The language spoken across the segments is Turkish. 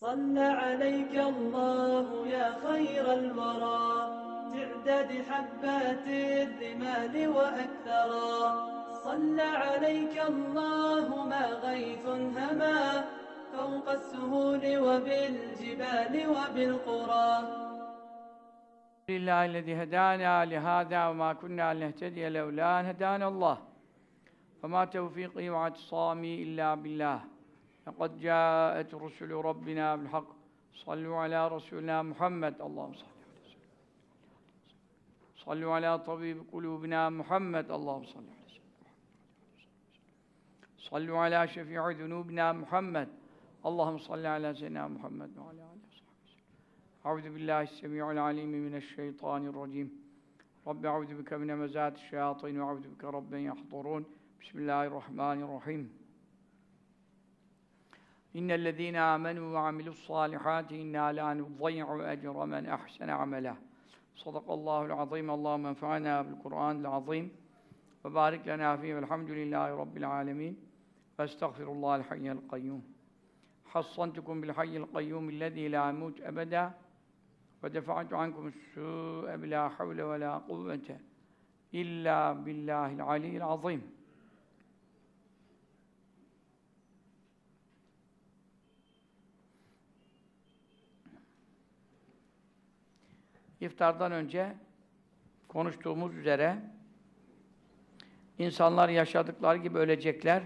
صلى عليك الله يا خير الورى. تعداد حبات الرمال وأكثرا. صلى عليك الله ما غيث هما. فوق السهول وبالجبال وبالقرى. لله الذي هدانا لهذا وما كنا لنهتدي لولا أن هدانا الله. وما توفيقي واعتصامي إلا بالله. لقد جاءت رسل ربنا بالحق. صلوا على رسولنا محمد. اللهم صل على صلوا على طبيب قلوبنا محمد. اللهم صل على صلوا على شفيع ذنوبنا محمد. اللهم صل على سيدنا محمد وعلى آله وصحبه. أعوذ بالله السميع العليم من الشيطان الرجيم. رب أعوذ بك من مزات الشياطين وأعوذ بك رب يحضرون. بسم الله الرحمن الرحيم. إن الذين آمنوا وعملوا الصالحات إنا لا نضيع أجر من أحسن عمله. صدق الله العظيم. اللهم انفعنا بالقرآن العظيم وبارك لنا فيه والحمد لله رب العالمين. واستغفر الله الحي القيوم. حصنتكم بالحي القيوم الذي لا يموت أبدا ودفعت عنكم السوء بلا حول ولا قوة إلا بالله العلي العظيم. İftardan önce konuştuğumuz üzere insanlar yaşadıkları gibi ölecekler,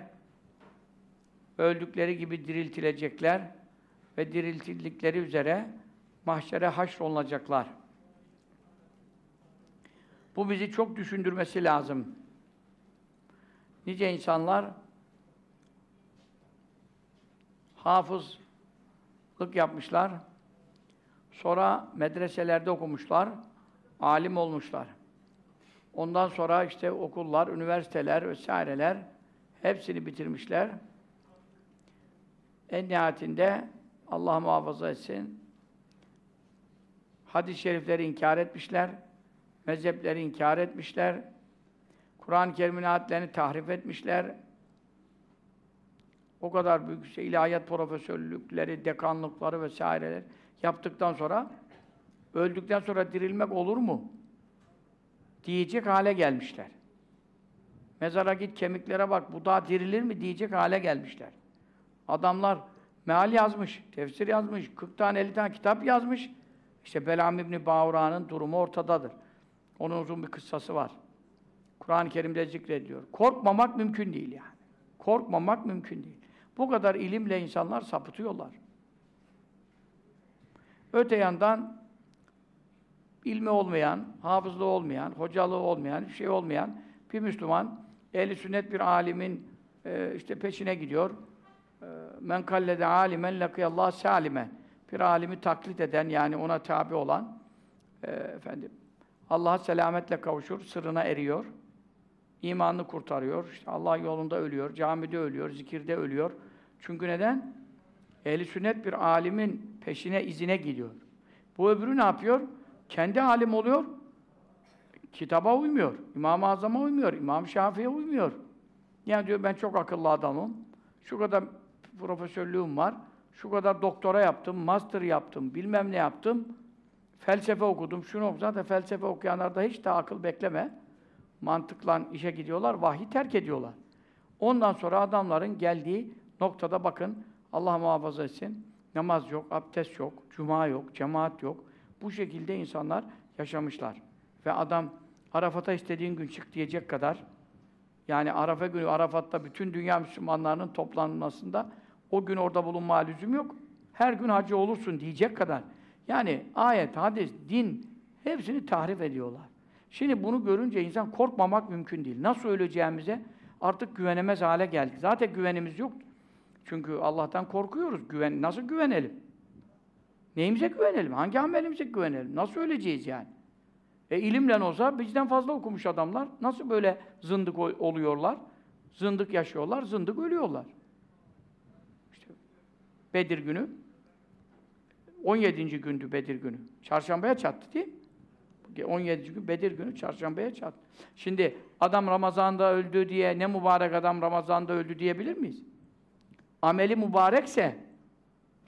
öldükleri gibi diriltilecekler ve diriltildikleri üzere mahşere haşrolunacaklar. Bu bizi çok düşündürmesi lazım. Nice insanlar hafızlık yapmışlar, sonra medreselerde okumuşlar, alim olmuşlar. Ondan sonra işte okullar, üniversiteler vesaireler hepsini bitirmişler. En nihayetinde Allah muhafaza etsin. Hadis-i şerifleri inkar etmişler, mezhepleri inkar etmişler, Kur'an-ı Kerim'in ayetlerini tahrif etmişler. O kadar büyük şey, ilahiyat profesörlükleri, dekanlıkları vesaireler yaptıktan sonra öldükten sonra dirilmek olur mu? diyecek hale gelmişler. Mezara git kemiklere bak bu daha dirilir mi diyecek hale gelmişler. Adamlar meal yazmış, tefsir yazmış, 40 tane 50 tane kitap yazmış. İşte Belam İbni Bağura'nın durumu ortadadır. Onun uzun bir kıssası var. Kur'an-ı Kerim'de zikrediyor. Korkmamak mümkün değil yani. Korkmamak mümkün değil. Bu kadar ilimle insanlar sapıtıyorlar. Öte yandan ilmi olmayan, hafızlığı olmayan, hocalığı olmayan, şey olmayan bir Müslüman ehli sünnet bir alimin e, işte peşine gidiyor. E, men kallede alimen lakıyallah salimen. Bir alimi taklit eden yani ona tabi olan e, efendim Allah'a selametle kavuşur, sırrına eriyor. imanını kurtarıyor. İşte Allah yolunda ölüyor, camide ölüyor, zikirde ölüyor. Çünkü neden? Ehli sünnet bir alimin peşine, izine gidiyor. Bu öbürü ne yapıyor? Kendi alim oluyor, kitaba uymuyor, İmam-ı Azam'a uymuyor, İmam Şafii'ye uymuyor. Yani diyor ben çok akıllı adamım, şu kadar profesörlüğüm var, şu kadar doktora yaptım, master yaptım, bilmem ne yaptım, felsefe okudum, şunu okudum. Zaten felsefe okuyanlarda hiç de akıl bekleme. Mantıkla işe gidiyorlar, vahyi terk ediyorlar. Ondan sonra adamların geldiği noktada bakın, Allah muhafaza etsin, namaz yok, abdest yok, cuma yok, cemaat yok, bu şekilde insanlar yaşamışlar. Ve adam Arafat'a istediğin gün çık diyecek kadar yani Arafa günü Arafat'ta bütün dünya Müslümanlarının toplanmasında o gün orada bulunma lüzum yok. Her gün hacı olursun diyecek kadar. Yani ayet, hadis, din hepsini tahrif ediyorlar. Şimdi bunu görünce insan korkmamak mümkün değil. Nasıl öleceğimize artık güvenemez hale geldik. Zaten güvenimiz yok. Çünkü Allah'tan korkuyoruz. Güven nasıl güvenelim? Neyimize güvenelim? Hangi amelimize güvenelim? Nasıl öleceğiz yani? E ilimle olsa bizden fazla okumuş adamlar nasıl böyle zındık oluyorlar? Zındık yaşıyorlar, zındık ölüyorlar. İşte Bedir günü 17. gündü Bedir günü. Çarşambaya çattı değil mi? 17. gün Bedir günü çarşambaya çattı. Şimdi adam Ramazan'da öldü diye ne mübarek adam Ramazan'da öldü diyebilir miyiz? Ameli mübarekse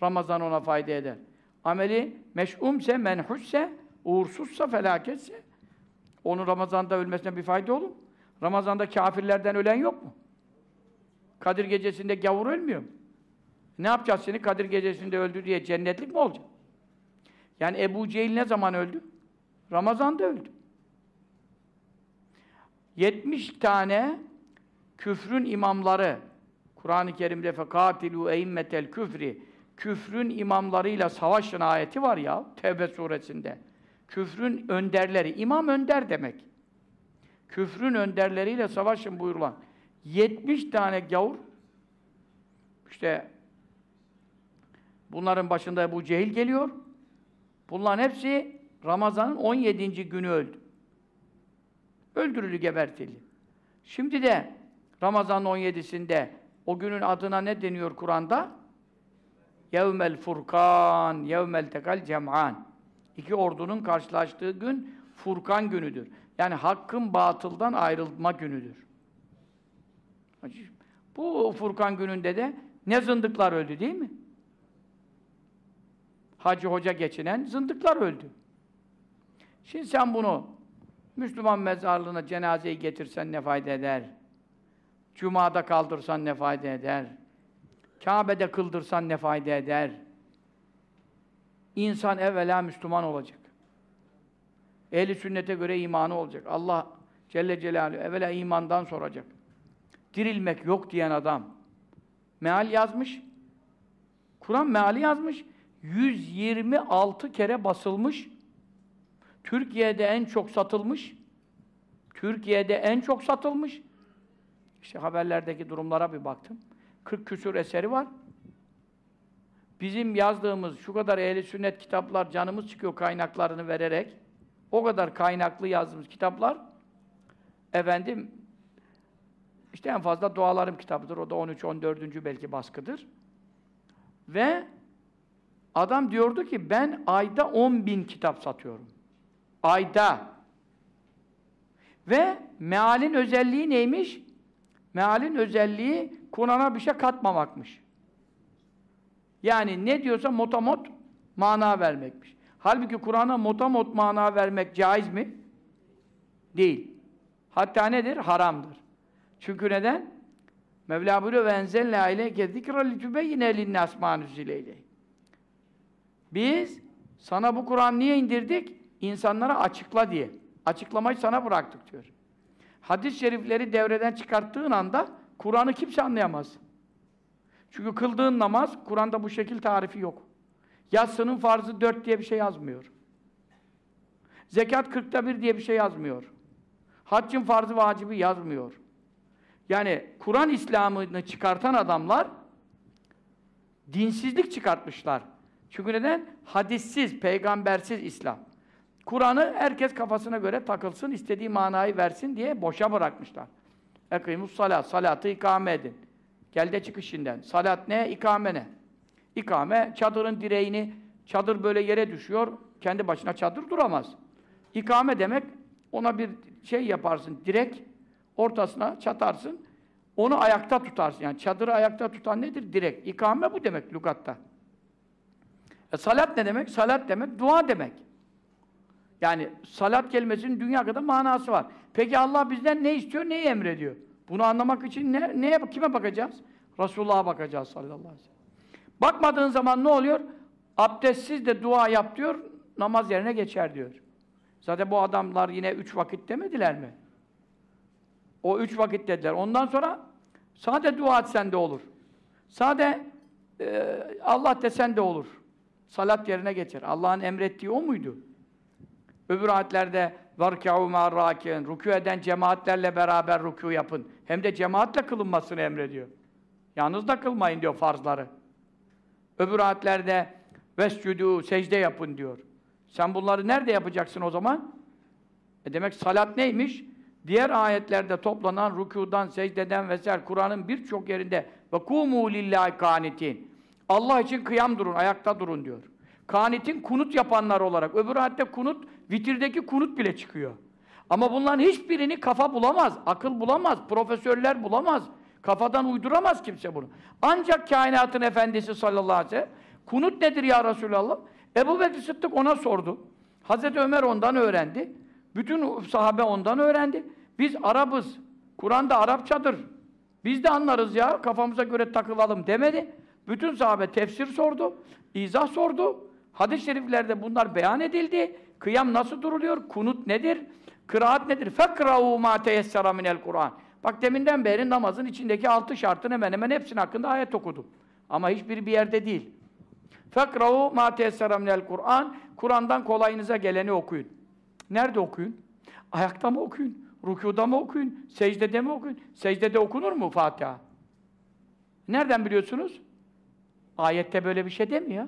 Ramazan ona fayda eder. Ameli meş'umse, menhuşse, uğursuzsa, felaketse onun Ramazan'da ölmesine bir fayda olur? Ramazan'da kafirlerden ölen yok mu? Kadir gecesinde gavur ölmüyor mu? Ne yapacağız seni Kadir gecesinde öldü diye cennetlik mi olacak? Yani Ebu Cehil ne zaman öldü? Ramazan'da öldü. 70 tane küfrün imamları Kur'an-ı Kerim'de fekatilu eimmetel küfri küfrün imamlarıyla savaşın ayeti var ya Tevbe suresinde. Küfrün önderleri, imam önder demek. Küfrün önderleriyle savaşın buyurulan 70 tane gavur işte bunların başında bu Cehil geliyor. Bunların hepsi Ramazan'ın 17. günü öldü. Öldürülü, gebertildi. Şimdi de Ramazan'ın 17'sinde o günün adına ne deniyor Kur'an'da? Yevmel Furkan, yevmel tekal cem'an. İki ordunun karşılaştığı gün Furkan günüdür. Yani hakkın batıldan ayrılma günüdür. Bu Furkan gününde de ne zındıklar öldü değil mi? Hacı hoca geçinen zındıklar öldü. Şimdi sen bunu Müslüman mezarlığına cenazeyi getirsen ne fayda eder? Cuma'da kaldırsan ne fayda eder? Kabe'de kıldırsan ne fayda eder? İnsan evvela Müslüman olacak. Ehli sünnete göre imanı olacak. Allah Celle Celaluhu evvela imandan soracak. Dirilmek yok diyen adam. Meal yazmış. Kur'an meali yazmış. 126 kere basılmış. Türkiye'de en çok satılmış. Türkiye'de en çok satılmış. İşte haberlerdeki durumlara bir baktım. 40 küsur eseri var. Bizim yazdığımız şu kadar ehli sünnet kitaplar canımız çıkıyor kaynaklarını vererek. O kadar kaynaklı yazdığımız kitaplar efendim işte en fazla dualarım kitabıdır. O da 13 14. belki baskıdır. Ve adam diyordu ki ben ayda 10 bin kitap satıyorum. Ayda. Ve mealin özelliği neymiş? Mealin özelliği Kur'an'a bir şey katmamakmış. Yani ne diyorsa motamot mana vermekmiş. Halbuki Kur'an'a motamot mana vermek caiz mi? Değil. Hatta nedir? Haramdır. Çünkü neden? Mevla buyuruyor ve enzelna ileyke zikra litübeyyine linnâs mâ nüzzileylehi. Biz sana bu Kur'an niye indirdik? İnsanlara açıkla diye. Açıklamayı sana bıraktık diyor. Hadis-i şerifleri devreden çıkarttığın anda Kur'an'ı kimse anlayamaz. Çünkü kıldığın namaz, Kur'an'da bu şekil tarifi yok. Yatsının farzı dört diye bir şey yazmıyor. Zekat kırkta bir diye bir şey yazmıyor. Haccın farzı vacibi yazmıyor. Yani Kur'an İslam'ını çıkartan adamlar dinsizlik çıkartmışlar. Çünkü neden? Hadissiz, peygambersiz İslam. Kur'an'ı herkes kafasına göre takılsın, istediği manayı versin diye boşa bırakmışlar. Ekîmus salat, salatı ikame edin. Gel de çıkışından. Salat ne? İkame ne? İkame, çadırın direğini, çadır böyle yere düşüyor, kendi başına çadır duramaz. İkame demek, ona bir şey yaparsın, direk, ortasına çatarsın, onu ayakta tutarsın. Yani çadırı ayakta tutan nedir? Direk. İkame bu demek lügatta. E, salat ne demek? Salat demek, dua demek. Yani salat kelimesinin dünya kadar manası var. Peki Allah bizden ne istiyor, neyi emrediyor? Bunu anlamak için ne, neye, kime bakacağız? Resulullah'a bakacağız sallallahu aleyhi ve sellem. Bakmadığın zaman ne oluyor? Abdestsiz de dua yap diyor, namaz yerine geçer diyor. Zaten bu adamlar yine üç vakit demediler mi? O üç vakit dediler. Ondan sonra sade dua etsen de olur. Sade e, Allah desen de olur. Salat yerine geçer. Allah'ın emrettiği o muydu? Öbür ayetlerde وَرْكَعُوا مَا رَاكِينَ Rükû eden cemaatlerle beraber rükû yapın. Hem de cemaatle kılınmasını emrediyor. Yalnız da kılmayın diyor farzları. Öbür ayetlerde vescudû secde yapın diyor. Sen bunları nerede yapacaksın o zaman? E demek salat neymiş? Diğer ayetlerde toplanan rükudan, secdeden vesaire Kur'an'ın birçok yerinde ve kumu lillahi kanitin. Allah için kıyam durun, ayakta durun diyor. Kanitin kunut yapanlar olarak. Öbür ayette kunut, vitirdeki kunut bile çıkıyor. Ama bunların hiçbirini kafa bulamaz, akıl bulamaz, profesörler bulamaz. Kafadan uyduramaz kimse bunu. Ancak kainatın efendisi sallallahu aleyhi ve sellem Kunut nedir ya Resulallah? Ebu Bekir Sıddık ona sordu. Hazreti Ömer ondan öğrendi. Bütün sahabe ondan öğrendi. Biz Arapız. Kur'an'da Arapçadır. Biz de anlarız ya, kafamıza göre takılalım demedi. Bütün sahabe tefsir sordu, izah sordu. Hadis-i şeriflerde bunlar beyan edildi. Kıyam nasıl duruluyor? Kunut nedir? Kıraat nedir? فَكْرَوُوا مَا تَيَسَّرَ مِنَ الْقُرْآنِ Bak deminden beri namazın içindeki altı şartın hemen hemen hepsinin hakkında ayet okudum. Ama hiçbiri bir yerde değil. فَكْرَوُوا مَا تَيَسَّرَ مِنَ الْقُرْآنِ Kur'an'dan kolayınıza geleni okuyun. Nerede okuyun? Ayakta mı okuyun? Rükuda mı okuyun? Secdede mi okuyun? Secdede okunur mu Fatiha? Nereden biliyorsunuz? Ayette böyle bir şey demiyor.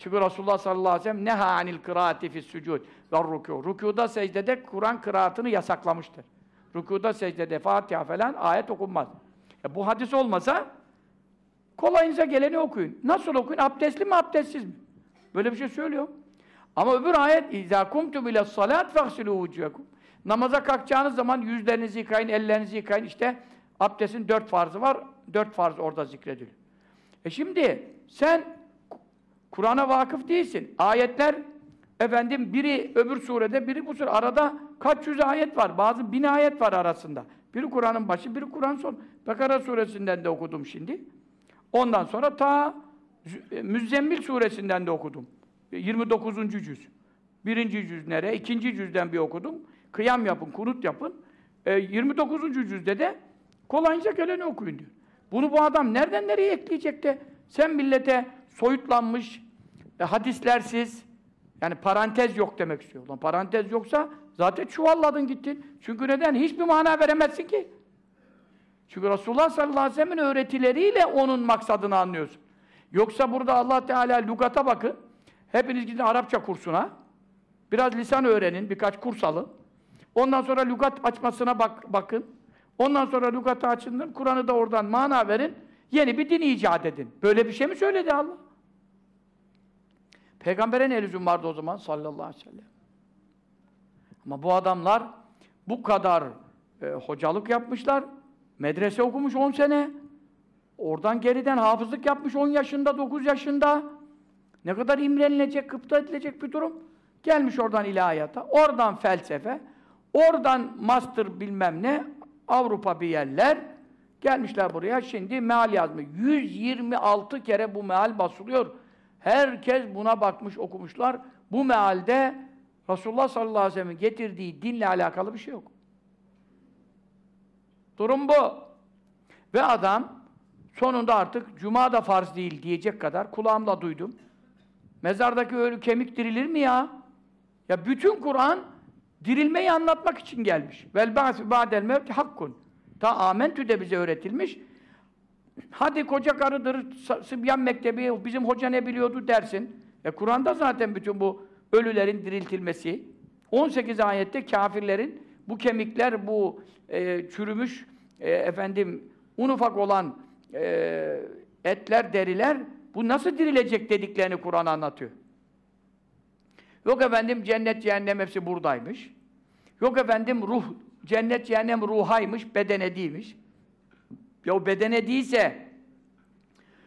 Çünkü Resulullah sallallahu aleyhi ve sellem neha anil kıraati fis sucud ve rükû. Rükûda secdede Kur'an kıraatını yasaklamıştır. Rükûda secdede Fatiha falan ayet okunmaz. E bu hadis olmasa kolayınıza geleni okuyun. Nasıl okuyun? Abdestli mi abdestsiz mi? Böyle bir şey söylüyor. Ama öbür ayet اِذَا كُمْتُمْ اِلَى الصَّلَاتِ فَغْسِلُوا وُجُّهَكُمْ Namaza kalkacağınız zaman yüzlerinizi yıkayın, ellerinizi yıkayın. İşte abdestin dört farzı var. Dört farz orada zikrediliyor. E şimdi sen Kur'an'a vakıf değilsin. Ayetler efendim biri öbür surede, biri bu sure. Arada kaç yüz ayet var. Bazı bin ayet var arasında. Biri Kur'an'ın başı, biri Kur'an son. Bekara suresinden de okudum şimdi. Ondan sonra ta e, Müzzemmil suresinden de okudum. 29. cüz. Birinci cüz nere? İkinci cüzden bir okudum. Kıyam yapın, kunut yapın. E, 29. cüzde de kolayınca geleni okuyun diyor. Bunu bu adam nereden nereye ekleyecek de sen millete soyutlanmış, e, hadislersiz, yani parantez yok demek istiyor. Ulan parantez yoksa zaten çuvalladın gittin. Çünkü neden? Hiçbir mana veremezsin ki. Çünkü Resulullah sallallahu aleyhi ve sellem'in öğretileriyle onun maksadını anlıyorsun. Yoksa burada Allah Teala lugata bakın. Hepiniz gidin Arapça kursuna. Biraz lisan öğrenin, birkaç kurs alın. Ondan sonra lügat açmasına bak, bakın. Ondan sonra lügatı açın, Kur'an'ı da oradan mana verin. Yeni bir din icat edin. Böyle bir şey mi söyledi Allah? Peygamber'e ne lüzum vardı o zaman sallallahu aleyhi ve sellem? Ama bu adamlar bu kadar e, hocalık yapmışlar. Medrese okumuş 10 sene. Oradan geriden hafızlık yapmış 10 yaşında, 9 yaşında. Ne kadar imrenilecek, kıpta edilecek bir durum. Gelmiş oradan ilahiyata, oradan felsefe, oradan master bilmem ne, Avrupa bir yerler. Gelmişler buraya, şimdi meal yazmış. 126 kere bu meal basılıyor. Herkes buna bakmış, okumuşlar. Bu mealde Resulullah sallallahu aleyhi ve sellem'in getirdiği dinle alakalı bir şey yok. Durum bu. Ve adam sonunda artık cuma da farz değil diyecek kadar kulağımla duydum. Mezardaki ölü kemik dirilir mi ya? Ya bütün Kur'an dirilmeyi anlatmak için gelmiş. Vel ba'del mevti hakkun. Ta amentü bize öğretilmiş. Hadi koca karıdır, Sıbyan Mektebi, bizim hoca ne biliyordu dersin. E Kur'an'da zaten bütün bu ölülerin diriltilmesi. 18 ayette kafirlerin bu kemikler, bu e, çürümüş, e, efendim, un ufak olan e, etler, deriler, bu nasıl dirilecek dediklerini Kur'an anlatıyor. Yok efendim cennet, cehennem hepsi buradaymış. Yok efendim ruh, cennet, cehennem ruhaymış, bedene değilmiş. Ya bedene değilse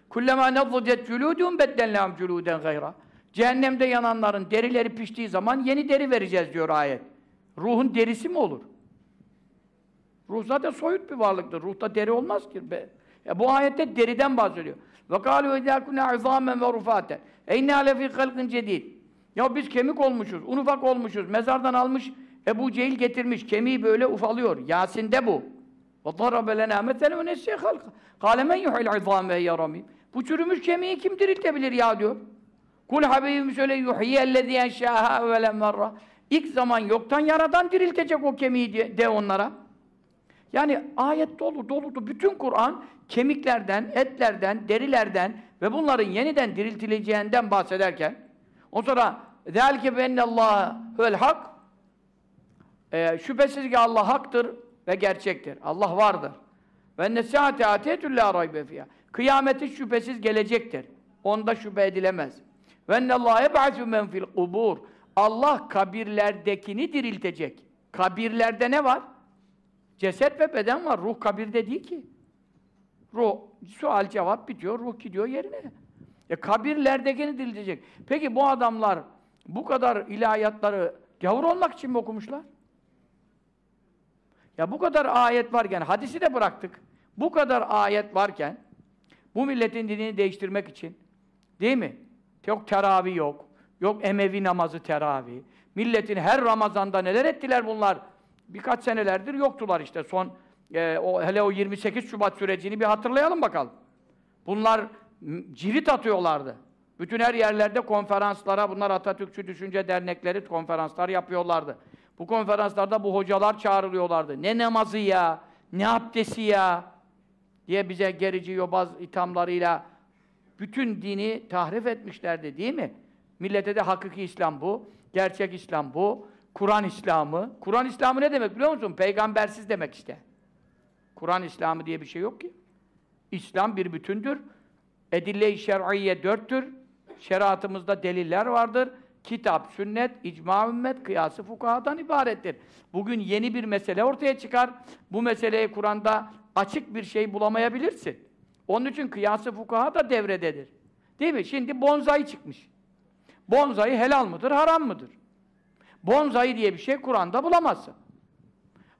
kullema nadzucet culudun beddelnahum culuden gayra. Cehennemde yananların derileri piştiği zaman yeni deri vereceğiz diyor ayet. Ruhun derisi mi olur? Ruh zaten soyut bir varlıktır. Ruhta deri olmaz ki. Be. Ya bu ayette deriden bahsediyor. Ve kâlu idâ kunâ izâmen ve rufâten. Eynnâ lefî halkın cedîd. Ya biz kemik olmuşuz, un ufak olmuşuz, mezardan almış, Ebu Cehil getirmiş, kemiği böyle ufalıyor. Yasin'de bu. وَضَرَبَ لَنَا مَثَلًا وَنَسِيَ خَلْقًا قَالَ مَنْ يُحِي الْعِظَامَ وَيَرَمِيمِ Bu çürümüş kemiği kim diriltebilir ya diyor. Kul Habibim söyle yuhyiye ellezî enşâhâ evvelen merra. İlk zaman yoktan yaradan diriltecek o kemiği de, de onlara. Yani ayet dolu doludu. Bütün Kur'an kemiklerden, etlerden, derilerden ve bunların yeniden diriltileceğinden bahsederken o sonra ذَٰلِكَ بَاَنَّ اللّٰهَ هُوَ hak e, Şüphesiz ki Allah haktır ve gerçektir. Allah vardır. Ve nesaate atiyetü la raybe fiyâ. Kıyameti şüphesiz gelecektir. Onda şüphe edilemez. Ve ennallâhe yeb'asü men fil kubur. Allah kabirlerdekini diriltecek. Kabirlerde ne var? Ceset ve beden var. Ruh kabirde değil ki. Ruh, sual cevap bitiyor, ruh gidiyor yerine. E kabirlerdekini dirilecek. Peki bu adamlar bu kadar ilahiyatları gavur olmak için mi okumuşlar? Ya bu kadar ayet varken, hadisi de bıraktık. Bu kadar ayet varken, bu milletin dinini değiştirmek için, değil mi? Yok teravih yok, yok Emevi namazı teravih. Milletin her Ramazan'da neler ettiler bunlar? Birkaç senelerdir yoktular işte. Son, e, o, hele o 28 Şubat sürecini bir hatırlayalım bakalım. Bunlar cirit atıyorlardı. Bütün her yerlerde konferanslara, bunlar Atatürkçü Düşünce Dernekleri konferanslar yapıyorlardı. Bu konferanslarda bu hocalar çağrılıyorlardı. Ne namazı ya, ne abdesti ya diye bize gerici yobaz ithamlarıyla bütün dini tahrif etmişlerdi değil mi? Millete de hakiki İslam bu, gerçek İslam bu, Kur'an İslamı. Kur'an İslamı ne demek biliyor musun? Peygambersiz demek işte. Kur'an İslamı diye bir şey yok ki. İslam bir bütündür. Edille-i şer'iyye dörttür. Şeriatımızda deliller vardır. Kitap, sünnet, icma ümmet, kıyası fukahadan ibarettir. Bugün yeni bir mesele ortaya çıkar. Bu meseleyi Kur'an'da açık bir şey bulamayabilirsin. Onun için kıyası fukaha da devrededir. Değil mi? Şimdi bonzai çıkmış. Bonzai helal mıdır, haram mıdır? Bonzai diye bir şey Kur'an'da bulamazsın.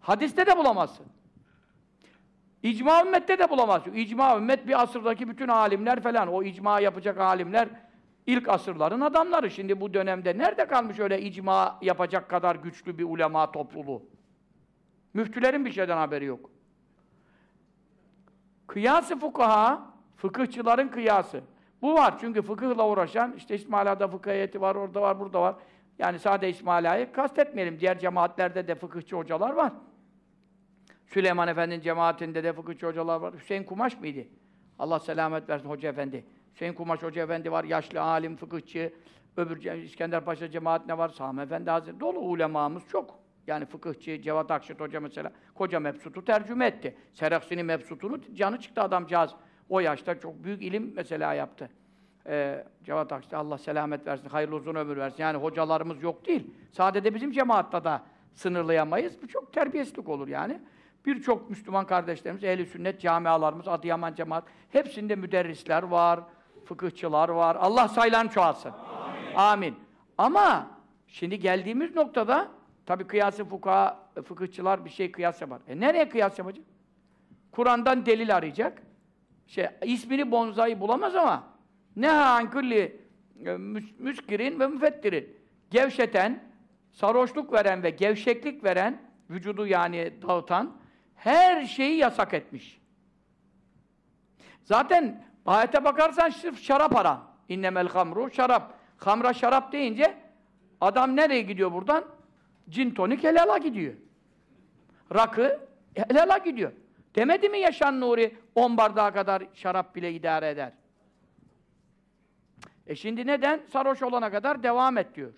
Hadiste de bulamazsın. İcma ümmette de bulamazsın. İcma ümmet bir asırdaki bütün alimler falan, o icma yapacak alimler ilk asırların adamları. Şimdi bu dönemde nerede kalmış öyle icma yapacak kadar güçlü bir ulema topluluğu? Müftülerin bir şeyden haberi yok. Kıyası fukaha, fıkıhçıların kıyası. Bu var çünkü fıkıhla uğraşan, işte İsmaila'da fıkıh heyeti var, orada var, burada var. Yani sadece İsmaila'yı kastetmeyelim. Diğer cemaatlerde de fıkıhçı hocalar var. Süleyman Efendi'nin cemaatinde de fıkıhçı hocalar var. Hüseyin Kumaş mıydı? Allah selamet versin Hoca Efendi. Hüseyin Kumaş Hoca Efendi var, yaşlı alim, fıkıhçı. Öbür İskender Paşa cemaatine var, Sami Efendi Hazretleri. Dolu ulemamız çok. Yani fıkıhçı, Cevat Akşit Hoca mesela, koca mebsutu tercüme etti. Seraksini mebsutunu, canı çıktı adamcağız. O yaşta çok büyük ilim mesela yaptı. Ee, Cevat Akşit, Allah selamet versin, hayırlı uzun ömür versin. Yani hocalarımız yok değil. Sadece bizim cemaatta da sınırlayamayız. Bu çok terbiyesizlik olur yani. Birçok Müslüman kardeşlerimiz, ehli sünnet camialarımız, Adıyaman cemaat, hepsinde müderrisler var, fıkıhçılar var. Allah sayılarını çoğalsın. Amin. Amin. Ama şimdi geldiğimiz noktada tabii kıyası fukaha, fıkıhçılar bir şey kıyas yapar. E nereye kıyas yapacak? Kur'an'dan delil arayacak. Şey, ismini bonzai bulamaz ama ne an e, müskirin ve müfettirin. Gevşeten, sarhoşluk veren ve gevşeklik veren, vücudu yani dağıtan her şeyi yasak etmiş. Zaten ayete bakarsan sırf şarap haram. İnnemel hamru şarap. Hamra şarap deyince adam nereye gidiyor buradan? Cin tonik helala gidiyor. Rakı helala gidiyor. Demedi mi Yaşan Nuri 10 bardağa kadar şarap bile idare eder. E şimdi neden? Sarhoş olana kadar devam et diyor.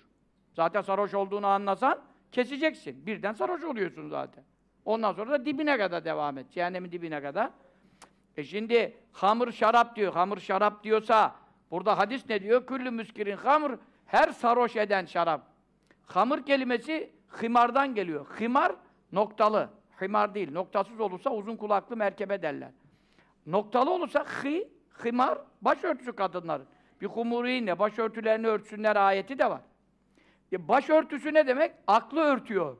Zaten sarhoş olduğunu anlasan keseceksin. Birden sarhoş oluyorsun zaten. Ondan sonra da dibine kadar devam et. Cehennemin dibine kadar. E şimdi hamur şarap diyor. Hamur şarap diyorsa burada hadis ne diyor? Küllü müskirin hamur her sarhoş eden şarap. Hamur kelimesi himardan geliyor. Himar noktalı. Himar değil. Noktasız olursa uzun kulaklı merkebe derler. Noktalı olursa hi, himar başörtüsü kadınların. Bir humuriyinle başörtülerini örtsünler ayeti de var. E başörtüsü ne demek? Aklı örtüyor.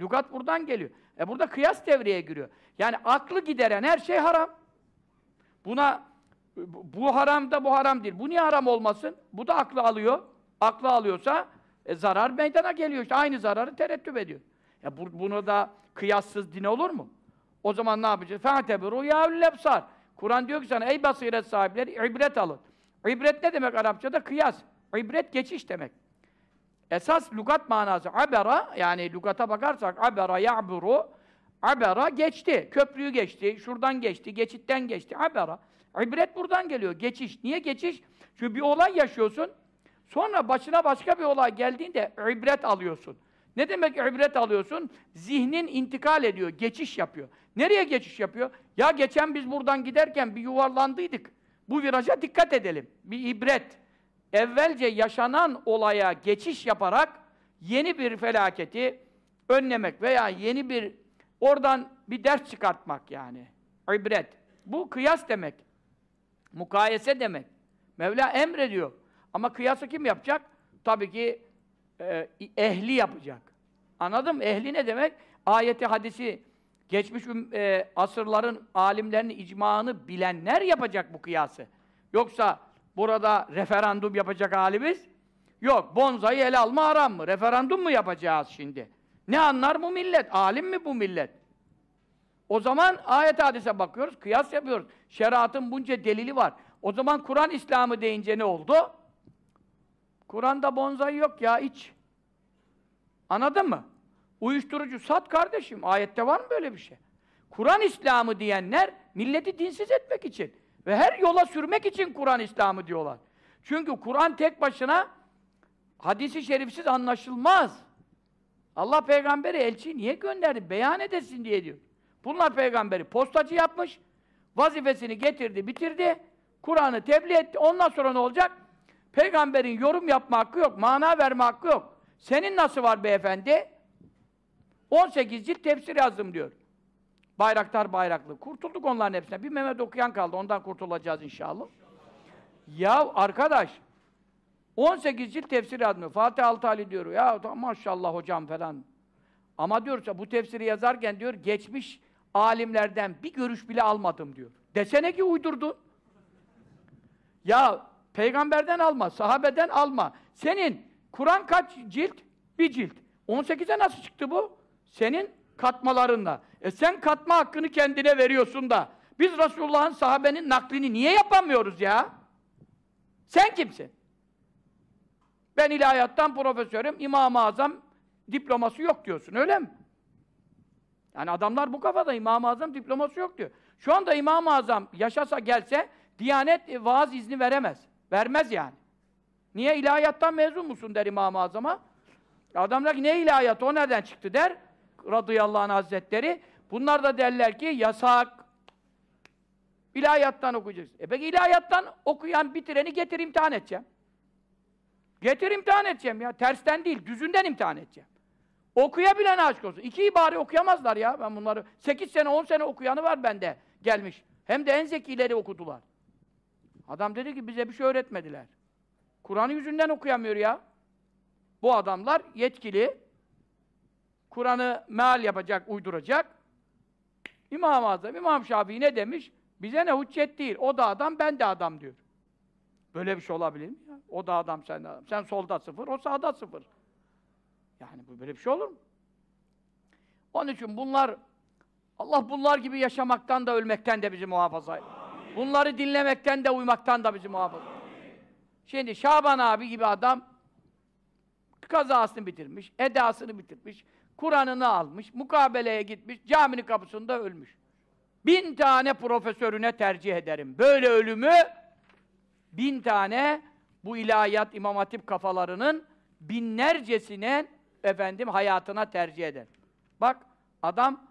Lugat buradan geliyor. E burada kıyas devreye giriyor. Yani aklı gideren her şey haram. Buna bu haram da bu haram değil. Bu niye haram olmasın? Bu da aklı alıyor. Aklı alıyorsa e, zarar meydana geliyor. İşte aynı zararı terettüp ediyor. Ya bu, bunu da kıyassız din olur mu? O zaman ne yapacağız? Fe'tebiru yâül lebsar. Kur'an diyor ki sana ey basiret sahipleri ibret alın. İbret ne demek Arapçada? Kıyas. İbret geçiş demek. Esas lügat manası abera yani lügata bakarsak abera ya'buru abera geçti. Köprüyü geçti, şuradan geçti, geçitten geçti. Abera. İbret buradan geliyor. Geçiş. Niye geçiş? Çünkü bir olay yaşıyorsun. Sonra başına başka bir olay geldiğinde ibret alıyorsun. Ne demek ibret alıyorsun? Zihnin intikal ediyor, geçiş yapıyor. Nereye geçiş yapıyor? Ya geçen biz buradan giderken bir yuvarlandıydık. Bu viraja dikkat edelim. Bir ibret evvelce yaşanan olaya geçiş yaparak yeni bir felaketi önlemek veya yeni bir oradan bir ders çıkartmak yani. İbret. Bu kıyas demek. Mukayese demek. Mevla emrediyor. Ama kıyası kim yapacak? Tabii ki e, ehli yapacak. Anladın mı? Ehli ne demek? Ayeti, hadisi, geçmiş e, asırların alimlerinin icmağını bilenler yapacak bu kıyası. Yoksa burada referandum yapacak halimiz yok. Bonzayı ele alma haram mı? Referandum mu yapacağız şimdi? Ne anlar bu millet? Alim mi bu millet? O zaman ayet hadise bakıyoruz, kıyas yapıyoruz. Şeriatın bunca delili var. O zaman Kur'an İslam'ı deyince ne oldu? Kur'an'da bonzai yok ya iç. Anladın mı? Uyuşturucu sat kardeşim. Ayette var mı böyle bir şey? Kur'an İslam'ı diyenler milleti dinsiz etmek için ve her yola sürmek için Kur'an İslam'ı diyorlar. Çünkü Kur'an tek başına hadisi şerifsiz anlaşılmaz. Allah peygamberi elçiyi niye gönderdi? Beyan edesin diye diyor. Bunlar peygamberi postacı yapmış, vazifesini getirdi, bitirdi, Kur'an'ı tebliğ etti. Ondan sonra ne olacak? Peygamberin yorum yapma hakkı yok, mana verme hakkı yok. Senin nasıl var beyefendi? 18 cilt tefsir yazdım diyor. Bayraktar bayraklı. Kurtulduk onların hepsine. Bir Mehmet okuyan kaldı. Ondan kurtulacağız inşallah. Ya arkadaş 18 cilt tefsir yazmıyor. Fatih Altaylı diyor. Ya maşallah hocam falan. Ama diyorsa bu tefsiri yazarken diyor geçmiş alimlerden bir görüş bile almadım diyor. Desene ki uydurdun. Ya peygamberden alma, sahabeden alma. Senin Kur'an kaç cilt? Bir cilt. 18'e nasıl çıktı bu? Senin katmalarınla. E sen katma hakkını kendine veriyorsun da biz Resulullah'ın sahabenin naklini niye yapamıyoruz ya? Sen kimsin? Ben ilahiyattan profesörüm, İmam-ı Azam diploması yok diyorsun, öyle mi? Yani adamlar bu kafada İmam-ı Azam diploması yok diyor. Şu anda İmam-ı Azam yaşasa gelse Diyanet e, vaaz izni veremez. Vermez yani. Niye? ilahiyattan mezun musun der İmam-ı Azam'a. Adamlar ki ne ilahiyat, o nereden çıktı der. Radıyallahu anh hazretleri. Bunlar da derler ki yasak. İlahiyattan okuyacaksın. E peki ilahiyattan okuyan bitireni getir imtihan edeceğim. Getir imtihan edeceğim ya. Tersten değil, düzünden imtihan edeceğim. Okuyabilen aşk olsun. İki ibare okuyamazlar ya. Ben bunları sekiz sene, on sene okuyanı var bende gelmiş. Hem de en zekileri okudular. Adam dedi ki bize bir şey öğretmediler. Kur'an'ı yüzünden okuyamıyor ya. Bu adamlar yetkili. Kur'an'ı meal yapacak, uyduracak. İmam-ı Azam, İmam Şafii ne demiş? Bize ne hüccet değil. O da adam, ben de adam diyor. Böyle bir şey olabilir mi ya? O da adam, sen de adam. Sen solda sıfır, o sağda sıfır. Yani bu böyle bir şey olur mu? Onun için bunlar Allah bunlar gibi yaşamaktan da ölmekten de bizi muhafaza etsin. Bunları dinlemekten de uymaktan da bizi muhafaza Şimdi Şaban abi gibi adam kazasını bitirmiş, edasını bitirmiş, Kur'an'ını almış, mukabeleye gitmiş, caminin kapısında ölmüş. Bin tane profesörüne tercih ederim. Böyle ölümü bin tane bu ilahiyat İmam Hatip kafalarının binlercesine efendim hayatına tercih eder. Bak adam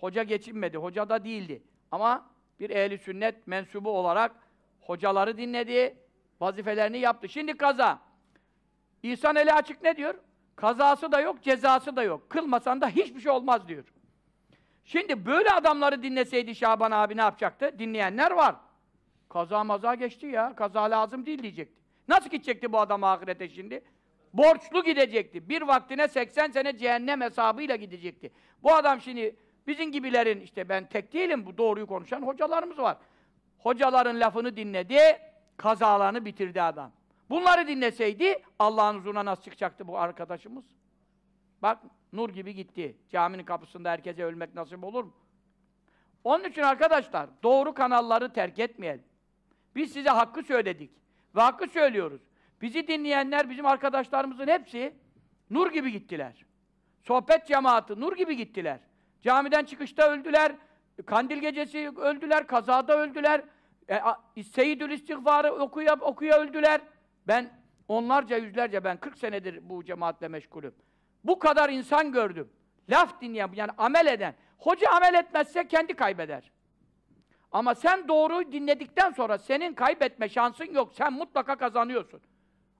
hoca geçinmedi, hoca da değildi. Ama bir ehli sünnet mensubu olarak hocaları dinledi, vazifelerini yaptı. Şimdi kaza. İhsan eli açık ne diyor? Kazası da yok, cezası da yok. Kılmasan da hiçbir şey olmaz diyor. Şimdi böyle adamları dinleseydi Şaban abi ne yapacaktı? Dinleyenler var. Kaza maza geçti ya, kaza lazım değil diyecekti. Nasıl gidecekti bu adam ahirete şimdi? Borçlu gidecekti. Bir vaktine 80 sene cehennem hesabıyla gidecekti. Bu adam şimdi Bizim gibilerin, işte ben tek değilim, bu doğruyu konuşan hocalarımız var. Hocaların lafını dinledi, kazalarını bitirdi adam. Bunları dinleseydi, Allah'ın huzuruna nasıl çıkacaktı bu arkadaşımız? Bak, nur gibi gitti. Caminin kapısında herkese ölmek nasip olur mu? Onun için arkadaşlar, doğru kanalları terk etmeyelim. Biz size hakkı söyledik. Ve hakkı söylüyoruz. Bizi dinleyenler, bizim arkadaşlarımızın hepsi nur gibi gittiler. Sohbet cemaati nur gibi gittiler. Camiden çıkışta öldüler, kandil gecesi öldüler, kazada öldüler, e, Seyyidül İstiğfar'ı okuya, okuya öldüler. Ben onlarca, yüzlerce, ben 40 senedir bu cemaatle meşgulüm. Bu kadar insan gördüm. Laf dinleyen, yani amel eden. Hoca amel etmezse kendi kaybeder. Ama sen doğruyu dinledikten sonra senin kaybetme şansın yok. Sen mutlaka kazanıyorsun.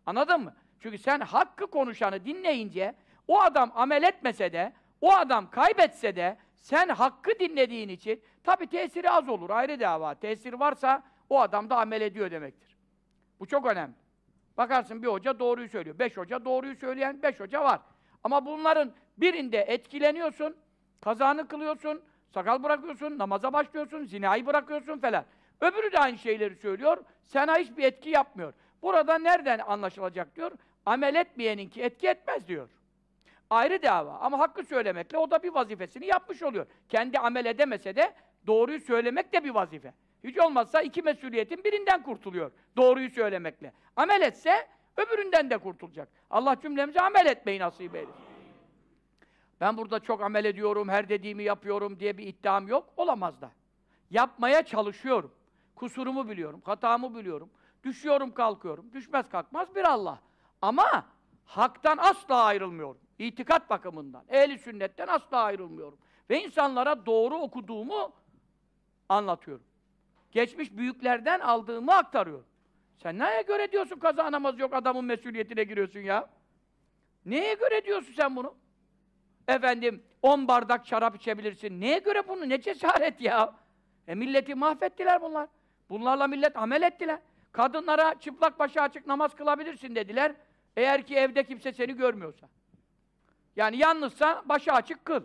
Anladın mı? Çünkü sen hakkı konuşanı dinleyince o adam amel etmese de o adam kaybetse de sen hakkı dinlediğin için tabi tesiri az olur ayrı dava. Tesir varsa o adam da amel ediyor demektir. Bu çok önemli. Bakarsın bir hoca doğruyu söylüyor. Beş hoca doğruyu söyleyen beş hoca var. Ama bunların birinde etkileniyorsun, kazanı kılıyorsun, sakal bırakıyorsun, namaza başlıyorsun, zinayı bırakıyorsun falan. Öbürü de aynı şeyleri söylüyor, sana hiçbir etki yapmıyor. Burada nereden anlaşılacak diyor? Amel etmeyeninki etki etmez diyor. Ayrı dava ama hakkı söylemekle o da bir vazifesini yapmış oluyor. Kendi amel edemese de doğruyu söylemek de bir vazife. Hiç olmazsa iki mesuliyetin birinden kurtuluyor. Doğruyu söylemekle. Amel etse öbüründen de kurtulacak. Allah cümlemize amel etmeyi nasip eylesin. Ben burada çok amel ediyorum, her dediğimi yapıyorum diye bir iddiam yok. Olamaz da. Yapmaya çalışıyorum. Kusurumu biliyorum, hatamı biliyorum. Düşüyorum, kalkıyorum. Düşmez kalkmaz bir Allah. Ama haktan asla ayrılmıyorum. İtikat bakımından. Ehli sünnetten asla ayrılmıyorum. Ve insanlara doğru okuduğumu anlatıyorum. Geçmiş büyüklerden aldığımı aktarıyorum. Sen neye göre diyorsun kaza namazı yok, adamın mesuliyetine giriyorsun ya? Neye göre diyorsun sen bunu? Efendim, on bardak şarap içebilirsin. Neye göre bunu? Ne cesaret ya? E milleti mahvettiler bunlar. Bunlarla millet amel ettiler. Kadınlara çıplak başı açık namaz kılabilirsin dediler. Eğer ki evde kimse seni görmüyorsa. Yani yalnızsa başı açık kıl.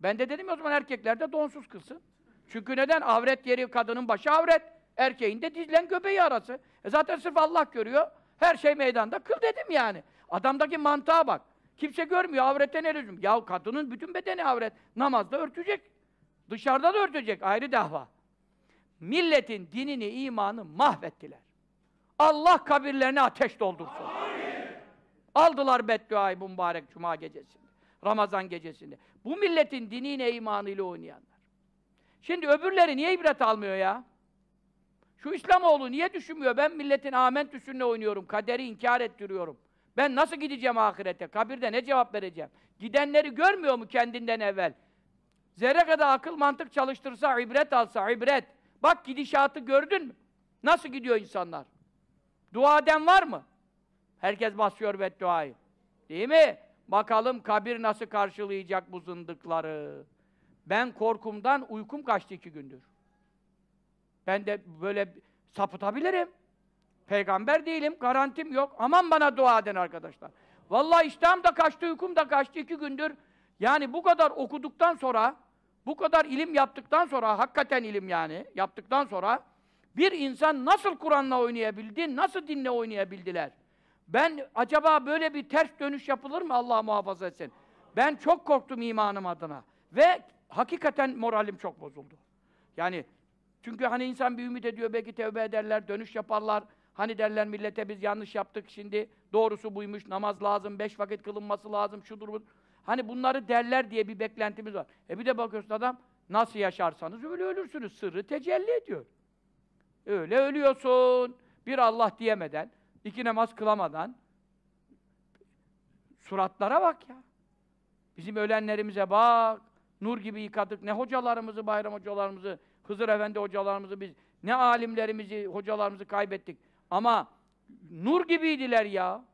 Ben de dedim o zaman erkekler de donsuz kılsın. Çünkü neden? Avret yeri kadının başı avret. Erkeğin de dizlen göbeği arası. E zaten sırf Allah görüyor. Her şey meydanda. Kıl dedim yani. Adamdaki mantığa bak. Kimse görmüyor. Avrete ne lüzum? Ya kadının bütün bedeni avret. Namazda örtecek. Dışarıda da örtecek. Ayrı dava. Milletin dinini, imanı mahvettiler. Allah kabirlerine ateş doldursun. Aldılar bedduayı mübarek cuma gecesinde. Ramazan gecesinde. Bu milletin diniyle, imanıyla oynayanlar. Şimdi öbürleri niye ibret almıyor ya? Şu İslamoğlu niye düşünmüyor? Ben milletin amentüsünle oynuyorum, kaderi inkar ettiriyorum. Ben nasıl gideceğim ahirete? Kabirde ne cevap vereceğim? Gidenleri görmüyor mu kendinden evvel? Zerre kadar akıl mantık çalıştırsa, ibret alsa, ibret. Bak gidişatı gördün mü? Nasıl gidiyor insanlar? Dua eden var mı? Herkes basıyor bedduayı. Değil mi? Bakalım kabir nasıl karşılayacak bu zındıkları. Ben korkumdan uykum kaçtı iki gündür. Ben de böyle sapıtabilirim. Peygamber değilim, garantim yok. Aman bana dua edin arkadaşlar. Vallahi iştahım da kaçtı, uykum da kaçtı iki gündür. Yani bu kadar okuduktan sonra, bu kadar ilim yaptıktan sonra, hakikaten ilim yani, yaptıktan sonra bir insan nasıl Kur'an'la oynayabildi, nasıl dinle oynayabildiler? Ben acaba böyle bir ters dönüş yapılır mı Allah muhafaza etsin? Ben çok korktum imanım adına. Ve hakikaten moralim çok bozuldu. Yani çünkü hani insan bir ümit ediyor, belki tevbe ederler, dönüş yaparlar. Hani derler millete biz yanlış yaptık şimdi, doğrusu buymuş, namaz lazım, beş vakit kılınması lazım, şudur bu. Hani bunları derler diye bir beklentimiz var. E bir de bakıyorsun adam, nasıl yaşarsanız öyle ölürsünüz, sırrı tecelli ediyor. Öyle ölüyorsun, bir Allah diyemeden, iki namaz kılamadan. Suratlara bak ya. Bizim ölenlerimize bak, nur gibi yıkadık, ne hocalarımızı, bayram hocalarımızı, Hızır Efendi hocalarımızı biz, ne alimlerimizi, hocalarımızı kaybettik. Ama nur gibiydiler ya.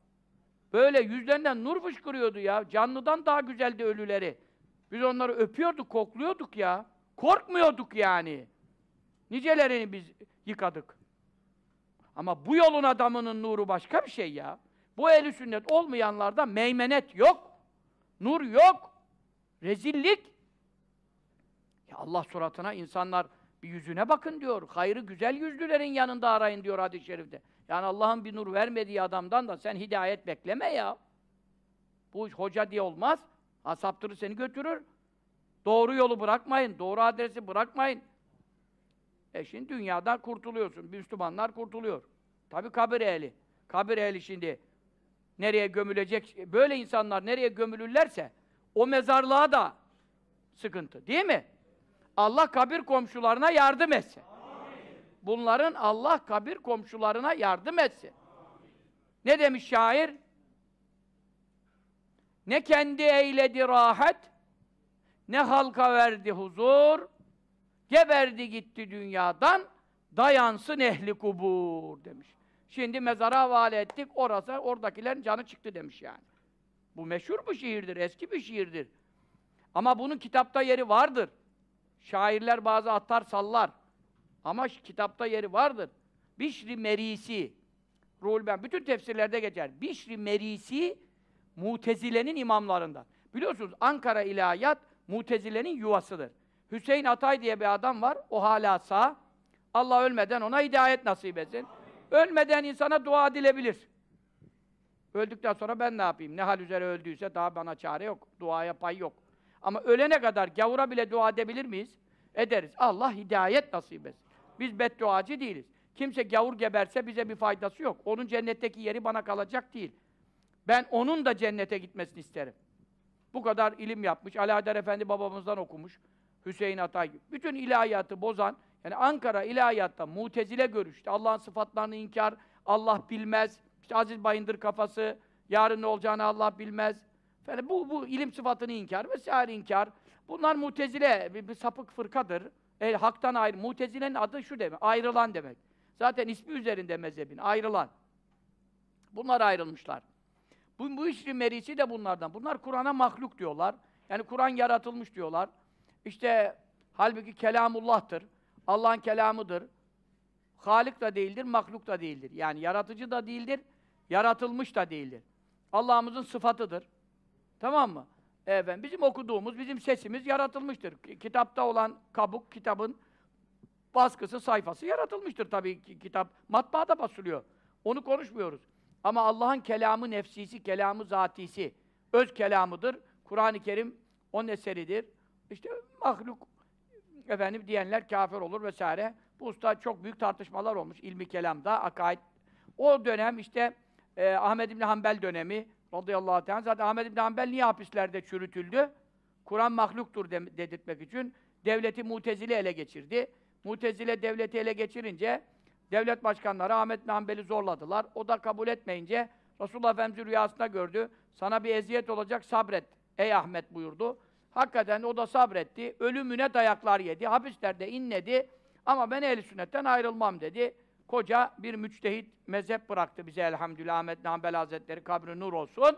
Böyle yüzlerinden nur fışkırıyordu ya. Canlıdan daha güzeldi ölüleri. Biz onları öpüyorduk, kokluyorduk ya. Korkmuyorduk yani. Nicelerini biz yıkadık. Ama bu yolun adamının nuru başka bir şey ya. Bu eli sünnet olmayanlarda meymenet yok. Nur yok. Rezillik. Ya Allah suratına insanlar bir yüzüne bakın diyor. Hayrı güzel yüzlülerin yanında arayın diyor hadis-i şerifte. Yani Allah'ın bir nur vermediği adamdan da sen hidayet bekleme ya. Bu hoca diye olmaz. Ha saptırır seni götürür. Doğru yolu bırakmayın. Doğru adresi bırakmayın. E şimdi dünyadan kurtuluyorsun. Müslümanlar kurtuluyor. Tabi kabir ehli. Kabir ehli şimdi nereye gömülecek? Böyle insanlar nereye gömülürlerse o mezarlığa da sıkıntı. Değil mi? Allah kabir komşularına yardım etsin. Bunların Allah kabir komşularına yardım etsin. Ne demiş şair? Ne kendi eyledi rahat, ne halka verdi huzur, geberdi gitti dünyadan, dayansın ehli kubur demiş. Şimdi mezara havale ettik, orası, oradakilerin canı çıktı demiş yani. Bu meşhur bir şiirdir, eski bir şiirdir. Ama bunun kitapta yeri vardır. Şairler bazı atar sallar. Ama kitapta yeri vardır. Bişri Merisi, Ruhul Ben, bütün tefsirlerde geçer. Bişri Merisi, Mutezile'nin imamlarından. Biliyorsunuz Ankara İlahiyat, Mutezile'nin yuvasıdır. Hüseyin Atay diye bir adam var, o hala sağ. Allah ölmeden ona hidayet nasip etsin. Ölmeden insana dua edilebilir. Öldükten sonra ben ne yapayım? Ne hal üzere öldüyse daha bana çare yok. Duaya pay yok. Ama ölene kadar gavura bile dua edebilir miyiz? Ederiz. Allah hidayet nasip etsin. Biz bedduacı değiliz. Kimse gavur geberse bize bir faydası yok. Onun cennetteki yeri bana kalacak değil. Ben onun da cennete gitmesini isterim. Bu kadar ilim yapmış, Alaeddin Efendi babamızdan okumuş, Hüseyin Atay gibi. Bütün ilahiyatı bozan, yani Ankara ilahiyatta mutezile görüştü. Allah'ın sıfatlarını inkar, Allah bilmez. İşte Aziz Bayındır kafası, yarın ne olacağını Allah bilmez. Yani bu, bu ilim sıfatını inkar vesaire inkar. Bunlar mutezile, bir, bir sapık fırkadır. E, haktan ayrı. Mutezilenin adı şu demek, ayrılan demek. Zaten ismi üzerinde mezhebin, ayrılan. Bunlar ayrılmışlar. Bu, bu işri merisi de bunlardan. Bunlar Kur'an'a mahluk diyorlar. Yani Kur'an yaratılmış diyorlar. İşte halbuki kelamullah'tır. Allah'ın kelamıdır. Halik da değildir, mahluk da değildir. Yani yaratıcı da değildir, yaratılmış da değildir. Allah'ımızın sıfatıdır. Tamam mı? Efendim, bizim okuduğumuz, bizim sesimiz yaratılmıştır. Kitapta olan kabuk, kitabın baskısı, sayfası yaratılmıştır tabii ki kitap. Matbaada basılıyor. Onu konuşmuyoruz. Ama Allah'ın kelamı nefsisi, kelamı zatisi, öz kelamıdır. Kur'an-ı Kerim onun eseridir. İşte mahluk efendim diyenler kafir olur vesaire. Bu usta çok büyük tartışmalar olmuş ilmi kelamda, akaid. O dönem işte e, Ahmed İbni Hanbel dönemi radıyallahu teala. Zaten Ahmed İbni Hanbel niye hapislerde çürütüldü? Kur'an mahluktur de- dedirtmek için devleti Mutezile ele geçirdi. Mutezile devleti ele geçirince devlet başkanları Ahmet bin Hanbel'i zorladılar. O da kabul etmeyince Resulullah Efendimiz rüyasında gördü. Sana bir eziyet olacak sabret ey Ahmet buyurdu. Hakikaten o da sabretti. Ölümüne dayaklar yedi. Hapislerde inledi. Ama ben ehl sünnetten ayrılmam dedi. Koca bir müçtehit mezhep bıraktı bize elhamdülillah Ahmet bin Hanbel Hazretleri kabri nur olsun.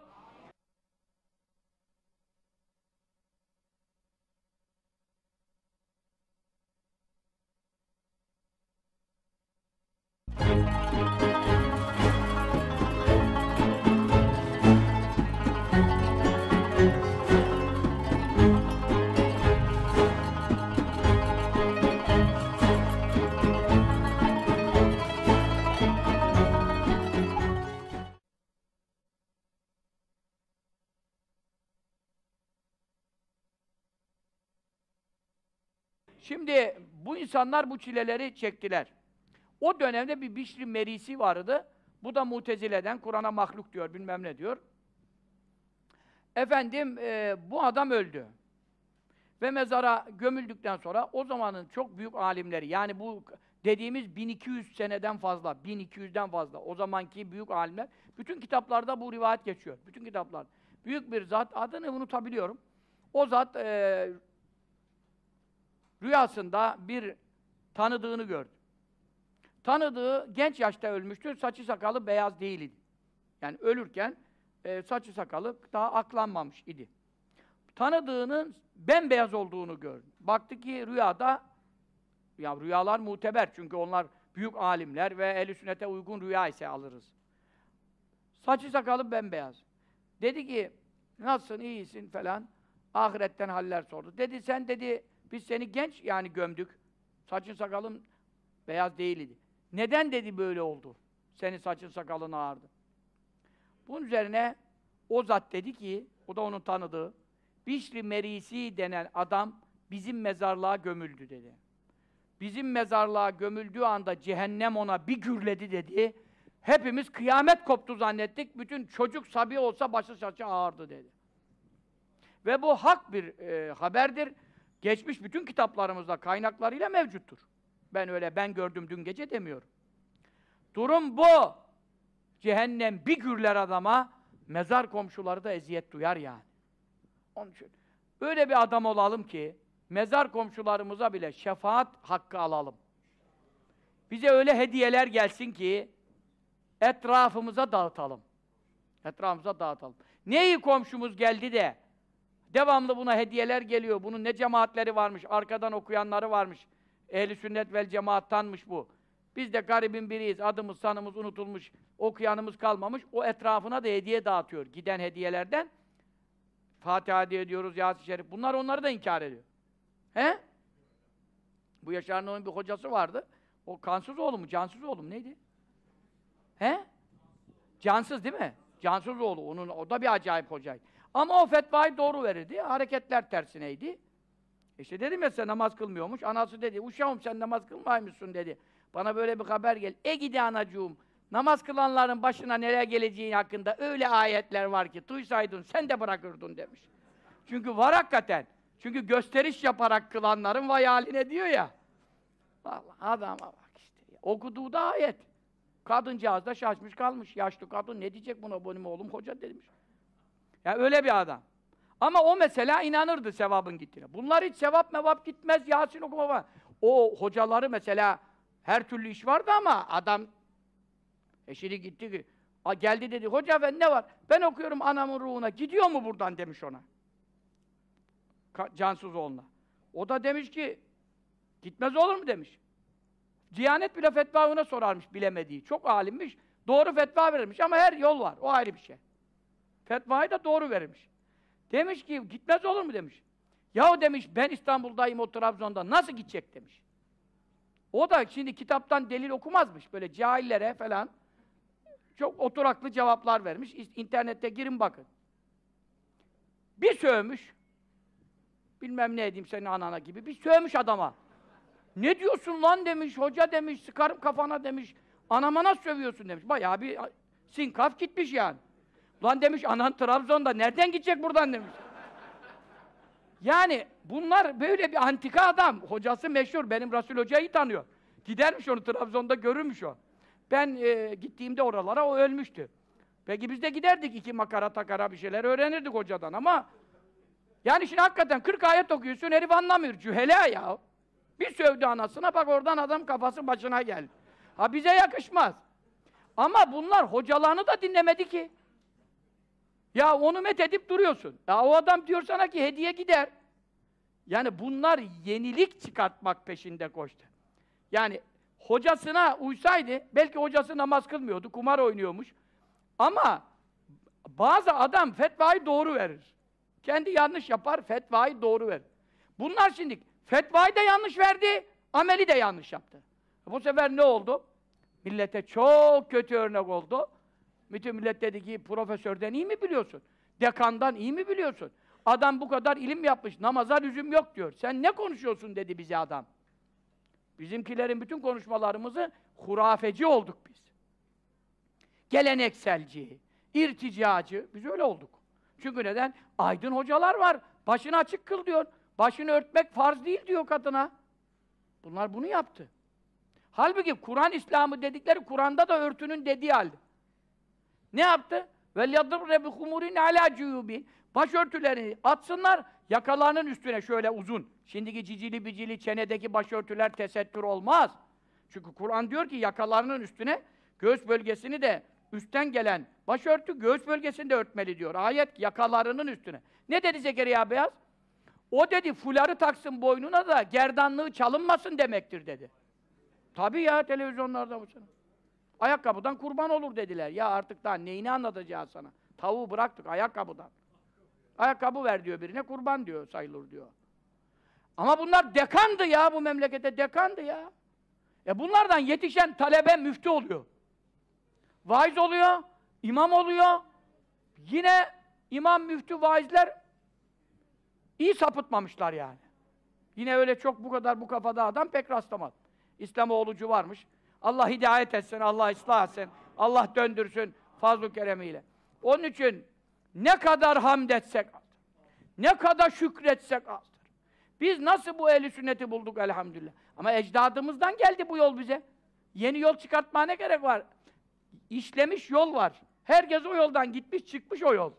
Şimdi bu insanlar bu çileleri çektiler. O dönemde bir Bişri Merisi vardı. Bu da Mutezile'den Kur'an'a mahluk diyor, bilmem ne diyor. Efendim, e, bu adam öldü. Ve mezara gömüldükten sonra o zamanın çok büyük alimleri, yani bu dediğimiz 1200 seneden fazla, 1200'den fazla, o zamanki büyük alimler, bütün kitaplarda bu rivayet geçiyor. Bütün kitaplar. Büyük bir zat, adını unutabiliyorum. O zat, e, rüyasında bir tanıdığını gördü. Tanıdığı genç yaşta ölmüştü, saçı sakalı beyaz değildi. Yani ölürken e, saçı sakalı daha aklanmamış idi. Tanıdığının bembeyaz olduğunu gördü. Baktı ki rüyada, ya rüyalar muteber çünkü onlar büyük alimler ve ehl sünnete uygun rüya ise alırız. Saçı sakalı bembeyaz. Dedi ki, nasılsın, iyisin falan. Ahiretten haller sordu. Dedi sen dedi, biz seni genç yani gömdük. Saçın sakalın beyaz değildi. Neden dedi böyle oldu? Senin saçın sakalın ağardı. Bunun üzerine o zat dedi ki, o da onun tanıdığı, Bişri Merisi denen adam bizim mezarlığa gömüldü dedi. Bizim mezarlığa gömüldüğü anda cehennem ona bir gürledi dedi. Hepimiz kıyamet koptu zannettik. Bütün çocuk sabi olsa başı saçı ağırdı dedi. Ve bu hak bir e, haberdir. Geçmiş bütün kitaplarımızda kaynaklarıyla mevcuttur. Ben öyle ben gördüm dün gece demiyorum. Durum bu. Cehennem bir gürler adama, mezar komşuları da eziyet duyar yani. Onun için öyle bir adam olalım ki mezar komşularımıza bile şefaat hakkı alalım. Bize öyle hediyeler gelsin ki etrafımıza dağıtalım. Etrafımıza dağıtalım. Ne iyi komşumuz geldi de devamlı buna hediyeler geliyor. Bunun ne cemaatleri varmış, arkadan okuyanları varmış. Ehli sünnet vel cemaattanmış bu. Biz de garibin biriyiz. Adımız, sanımız unutulmuş. Okuyanımız kalmamış. O etrafına da hediye dağıtıyor. Giden hediyelerden. Fatiha hediye ediyoruz, Yasin Şerif. Bunlar onları da inkar ediyor. He? Bu Yaşar Nur'un bir hocası vardı. O kansız oğlu mu, cansız oğlu mu neydi? He? Cansız değil mi? Cansız oğlu. Onun, o da bir acayip hocaydı. Ama o fetvayı doğru verirdi. Hareketler tersineydi. İşte dedim ya sen namaz kılmıyormuş. Anası dedi, uşağım sen namaz kılmaymışsın dedi. Bana böyle bir haber gel. E gidi anacığım. Namaz kılanların başına neler geleceği hakkında öyle ayetler var ki duysaydın sen de bırakırdın demiş. Çünkü var hakikaten. Çünkü gösteriş yaparak kılanların vay haline diyor ya. Vallahi adama bak işte. Okuduğu da ayet. Kadıncağız da şaşmış kalmış. Yaşlı kadın ne diyecek buna benim oğlum hoca demiş. Ya öyle bir adam. Ama o mesela inanırdı sevabın gittiğine. Bunlar hiç sevap mevap gitmez, Yasin okuma falan. O hocaları mesela her türlü iş vardı ama adam eşini gitti ki geldi dedi, hoca ben ne var? Ben okuyorum anamın ruhuna, gidiyor mu buradan demiş ona. Ka cansız oğluna. O da demiş ki, gitmez olur mu demiş. Diyanet bile fetva ona sorarmış bilemediği. Çok alimmiş, doğru fetva verirmiş ama her yol var, o ayrı bir şey. Fetvayı da doğru verirmiş. Demiş ki, gitmez olur mu demiş. Yahu demiş, ben İstanbul'dayım o Trabzon'da, nasıl gidecek demiş. O da şimdi kitaptan delil okumazmış, böyle cahillere falan. Çok oturaklı cevaplar vermiş. İnternette girin bakın. Bir sövmüş. Bilmem ne edeyim senin anana gibi. Bir sövmüş adama. Ne diyorsun lan demiş, hoca demiş, sıkarım kafana demiş. Anama nasıl sövüyorsun demiş. Bayağı bir sinkaf gitmiş yani. Lan demiş anan Trabzon'da nereden gidecek buradan demiş. Yani bunlar böyle bir antika adam. Hocası meşhur. Benim Resul Hoca'yı tanıyor. Gidermiş onu Trabzon'da görürmüş o. Ben e, gittiğimde oralara o ölmüştü. Peki biz de giderdik iki makara takara bir şeyler öğrenirdik hocadan ama yani şimdi hakikaten 40 ayet okuyorsun herif anlamıyor. Cühela ya. Bir sövdü anasına bak oradan adam kafası başına geldi. Ha bize yakışmaz. Ama bunlar hocalarını da dinlemedi ki. Ya onu met edip duruyorsun. Ya o adam diyor sana ki hediye gider. Yani bunlar yenilik çıkartmak peşinde koştu. Yani hocasına uysaydı, belki hocası namaz kılmıyordu, kumar oynuyormuş. Ama bazı adam fetvayı doğru verir. Kendi yanlış yapar, fetvayı doğru verir. Bunlar şimdi fetvayı da yanlış verdi, ameli de yanlış yaptı. Bu sefer ne oldu? Millete çok kötü örnek oldu. Bütün millet dedi ki profesörden iyi mi biliyorsun? Dekandan iyi mi biliyorsun? Adam bu kadar ilim yapmış, namaza lüzum yok diyor. Sen ne konuşuyorsun dedi bize adam. Bizimkilerin bütün konuşmalarımızı hurafeci olduk biz. Gelenekselci, irticacı, biz öyle olduk. Çünkü neden? Aydın hocalar var, başını açık kıl diyor. Başını örtmek farz değil diyor kadına. Bunlar bunu yaptı. Halbuki Kur'an İslamı dedikleri Kur'an'da da örtünün dediği halde. Ne yaptı? وَلْيَضْرِبْ بِخُمُرِينَ عَلَى جُيُوبِينَ Başörtülerini atsınlar, yakalarının üstüne şöyle uzun. Şimdiki cicili bicili çenedeki başörtüler tesettür olmaz. Çünkü Kur'an diyor ki yakalarının üstüne göğüs bölgesini de üstten gelen başörtü göğüs bölgesini de örtmeli diyor. Ayet yakalarının üstüne. Ne dedi Zekeriya Beyaz? O dedi fuları taksın boynuna da gerdanlığı çalınmasın demektir dedi. Tabii ya televizyonlarda bu sana. Ayakkabıdan kurban olur dediler. Ya artık daha neyini anlatacağız sana? Tavuğu bıraktık ayakkabıdan. Ayakkabı ver diyor birine, kurban diyor, sayılır diyor. Ama bunlar dekandı ya bu memlekete, dekandı ya. E bunlardan yetişen talebe müftü oluyor. Vaiz oluyor, imam oluyor. Yine imam, müftü, vaizler iyi sapıtmamışlar yani. Yine öyle çok bu kadar bu kafada adam pek rastlamadı. İslamoğlucu varmış. Allah hidayet etsin, Allah ıslah etsin, Allah döndürsün fazl-ı keremiyle. Onun için ne kadar hamd etsek azdır. Ne kadar şükretsek azdır. Biz nasıl bu ehli sünneti bulduk elhamdülillah. Ama ecdadımızdan geldi bu yol bize. Yeni yol çıkartmaya ne gerek var? İşlemiş yol var. Herkes o yoldan gitmiş çıkmış o yol.